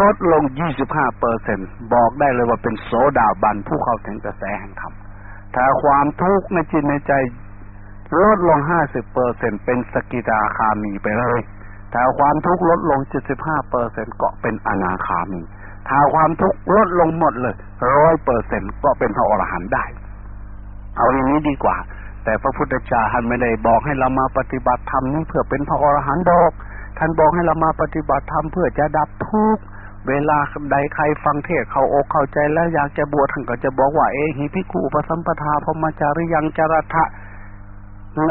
ลดลง 25เปอร์เซ็นบอกได้เลยว่าเป็นโสดาบันผู้เข้าถึงกระแสแห่งธรรม ถ้าความทุกข์ในจิตในใจลดลง 50เปอร์เซ็นเป็นสกิทาคามีไปเลย ถ้าความทุกข์ลดลง 75เปอร์เซ็นก็เป็นอนาคามี ถ้าความทุกข์ลดลงหมดเลยร้อยเปอร์เซ็นก็เป็นพระอรหันต์ได้ เอาอย่างนี้ดีกว่า แต่พระพุทธเจ้าท่านไม่ได้บอกให้เรามาปฏิบัติธรรมนี้เพื่อเป็นพระอรหันต์ดอก ท่านบอกให้เรามาปฏิบัติธรรมเพื่อจะดับทุกข์เวลาใดใครฟังเทศเขาอกเข้าใจแล้วอยากจะบวชท่านก็จะบอกว่าเอหิพิคูปสัมปทาพมจาริยังจรทะ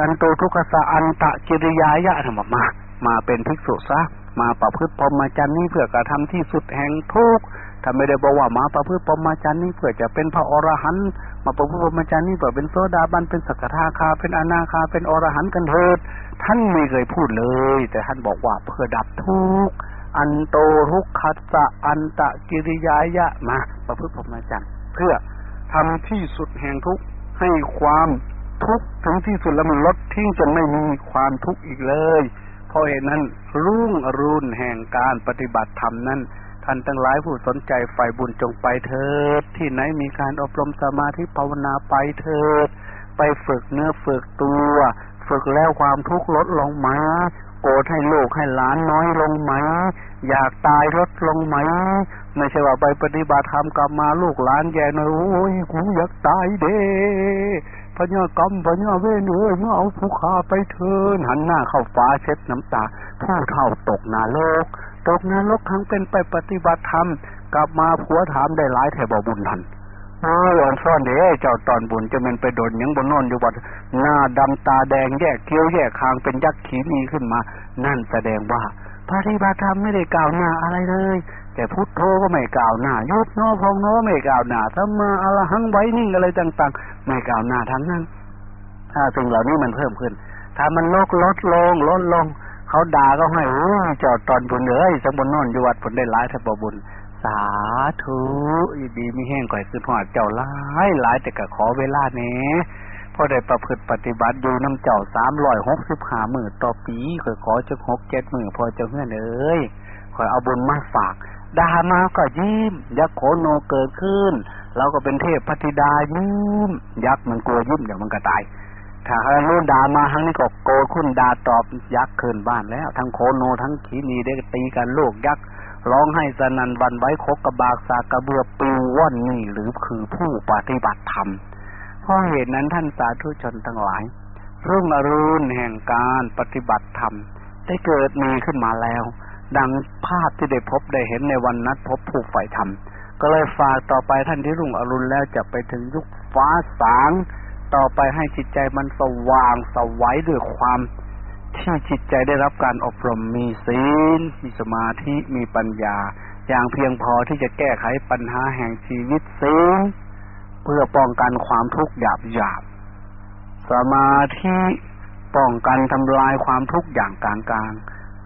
อันโตทุกขสะอันตะกิริยายะธรรมมา มาเป็นภิกษุซะ มาประพฤติพรหมจรรย์นี้เพื่อกระทำที่สุดแห่งทุกข์ถ้าไม่ได้บอกว่ามาประพฤติปรมาจารย์นี้เพื่อจะเป็นพระอรหันต์มาประพฤติปรมาจารย์นี้เพื่อเป็นโซดาบันเป็นสักทาคาเป็นอนาคาเป็นอรหันต์กันเถิด ท่านไม่เคยพูดเลย แต่ท่านบอกว่าเพื่อดับทุกข์อันโตทุกขัสสะอันตะกิริยายะมาประพฤติปรมาจารย์เพื่อทำที่สุดแห่งทุกข์ให้ความทุกข์ถึงที่สุดแล้วมันลดทิ้งจนไม่มีความทุกข์อีกเลย เพราะเหตุนั้นรุ่งอรุณแห่งการปฏิบัติธรรมนั้นท่านทั้งหลายผู้สนใจใฝ่บุญจงไปเถิด ที่ไหนมีการอบรมสมาธิภาวนาไปเถิด ไปฝึกเนื้อฝึกตัว ฝึกแล้วความทุกข์ลดลงมาโกรธให้ลูกให้หลานน้อยลงไหม อยากตายลดลงไหม ไม่ใช่ว่าไปปฏิบัติธรรมกลับมาลูกหลานแย่หน่อยโอ้ยกูอยากตายเด้ ญากรรมพญาเวรเอ้ยมาเอาผู้ขาไปเถินหันหน้าเข้าฟ้าเช็ดน้ำตา ผู้เท่าตกนาโลก ตกนรกทั้งเป็นไปปฏิบัติธรรม กลับมาผัวถามได้หลายแถบบุญทันโอ้ยอ่อนซ่อนเด้เจ้าตอนบุญจะมันไปโดนยังบนนอนอยู่วัดหน้าดำตาแดงแยกเกี้ยวแยกคางเป็นยักษ์ขีนีขึ้นมา นั่นแสดงว่าปฏิบัติธรรมไม่ได้กล่าวหน้าอะไรเลย แต่พุทโธก็ไม่กล่าวหน้ายุบโนพองโนไม่กล่าวหน้าสัมมาอรหังไว้นิ่งอะไรต่างๆ ไม่กล่าวหน้าทั้งนั้น ถ้าสิ่งเหล่านี้มันเพิ่มขึ้น ถ้ามันลดลดลงลดลง เขาด่าก็ให้โอ้เจ้าตอนบุญเอ้ยสังบนนอนอยู่วัดผลได้หลายถ้าบ่บุญ สาธุดีมีแห้งก่อยคือหอเจ้าหลายหลายแต่ก็ขอเวลาเนี้พอได้ประพฤติปฏิบัติอยู่น้ำเจ้าสามร้อยหกสิบห้าหมื่นต่อปีคอยขอจะหกเจ็ดหมื่นพอจะเงื่อนเอ้ยคอยเอาบุญมาฝาก ด่ามาก็ยิ้ม ยักษ์โคโนเกิดขึ้น เราก็เป็นเทพพัธิดายิ้ม ยักษ์มันกลัวยิ้มเดี๋ยวมันก็ตาย ถ้าฮารุด่ามาทั้งนี้ก็โกคุณด่าตอบยักษ์คืนบ้านแล้ว ทั้งโคโนทั้งขีนีได้ตีกันโลกยักษ์ร้องให้สนันวันไว้คกกระบากสากระเบือปิวว่อนนี่หรือคือผู้ปฏิบัติธรรมเพราะเหตุนั้นท่านสาธุชนทั้งหลาย รุ่งอรุณแห่งการปฏิบัติธรรมได้เกิดมีขึ้นมาแล้ว ดังภาพที่ได้พบได้เห็นในวันนัดพบผู้ฝ่ายธรรม ก็เลยฝากต่อไปท่านที่รุ่งอรุณแล้วจะไปถึงยุคฟ้าสาง ต่อไปให้จิตใจมันสว่างสวัยด้วยความที่จิตใจได้รับการอบรมมีศีล มีสมาธิมีปัญญา อย่างเพียงพอที่จะแก้ไขปัญหาแห่งชีวิตศีลเพื่อป้องกันความทุกข์หยาบหยาบสมาธิป้องกันทำลายความทุกข์อย่างกลางกลาง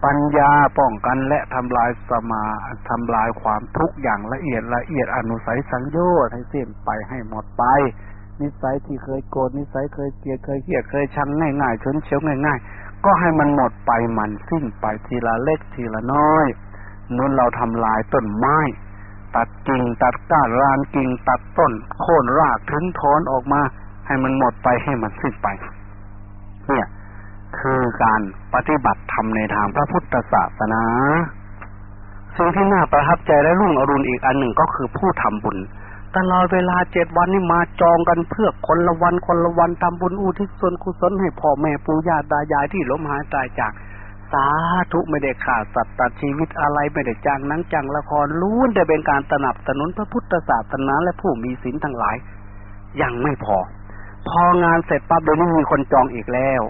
ปัญญาป้องกันและทำลายสมาทำลายความทุกข์อย่างละเอียดละเอียดอนุสัยสังโยชน์ให้สิ้นไปให้หมดไป นิสัยที่เคยโกรธนิสัยเคยเกลียดเคยเกลียดเคยชังง่ายๆชนเฉียวง่าย ๆ ก็ให้มันหมดไปมันสิ้นไปทีละเล็กทีละน้อยนุ่นเราทำลายต้นไม้ตัดกิ่งตัดก้านรานกิ่งตัดต้น โค่นรากถึงถอนออกมา ให้มันหมดไปให้มันสิ้นไป เนี่ย คือการปฏิบัติธรรมในทางพระพุทธศาสนาสิ่งที่น่าประทับใจและรุ่งอรุณอีกอันหนึ่งก็คือผู้ทำบุญตลอดเวลาเจ็ดวันนี้มาจองกันเพื่อคนละวันคนละวันทำบุญอุทิศส่วนกุศลให้พ่อแม่ปู่ย่าตายายที่ล้มหายตายจาก สาธุไม่ได้ขาดสัตว์ตัดชีวิตอะไรไม่ได้จ้างนังจังละครล้วนแต่เป็นการสนับสนุนพระพุทธศาสนาและผู้มีศีลทั้งหลาย ยังไม่พอ พองานเสร็จปั๊บเดี๋ยวนี้มีคนจองอีกแล้ว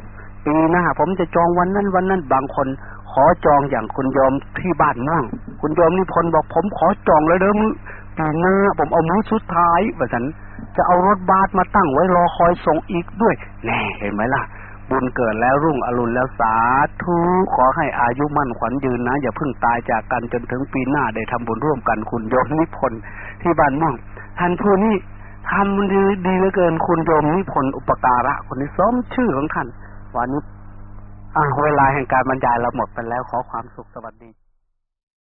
ปีหน้าผมจะจองวันนั้นวันนั้นบางคน ขอจองอย่างคุณยอมที่บ้านม่วงคุณยอมนิพนธ์บอกผมขอจองเลยเด้อมือปีหน้าผมเอามือสุดท้ายแบบนั้นจะเอารถบัสมาตั้งไว้รอคอยส่งอีกด้วย แน่เห็นไหมล่ะ บุญเกิดแล้วรุ่งอรุณแล้วสาธุขอให้อายุมั่นขวัญยืนนะ อย่าเพิ่งตายจากกันจนถึงปีหน้าได้ทำบุญร่วมกันคุณโยมนิพนธ์ที่บ้านม่วงท่านผู้นี้ทำดีดีเหลือเกินคุณโยมนิพนธ์อุปการะคนนี้สมชื่อของท่าน วันนี้อ่าเวลาแห่งการบรรยายเราหมดไปแล้วขอความสุขสวัสดี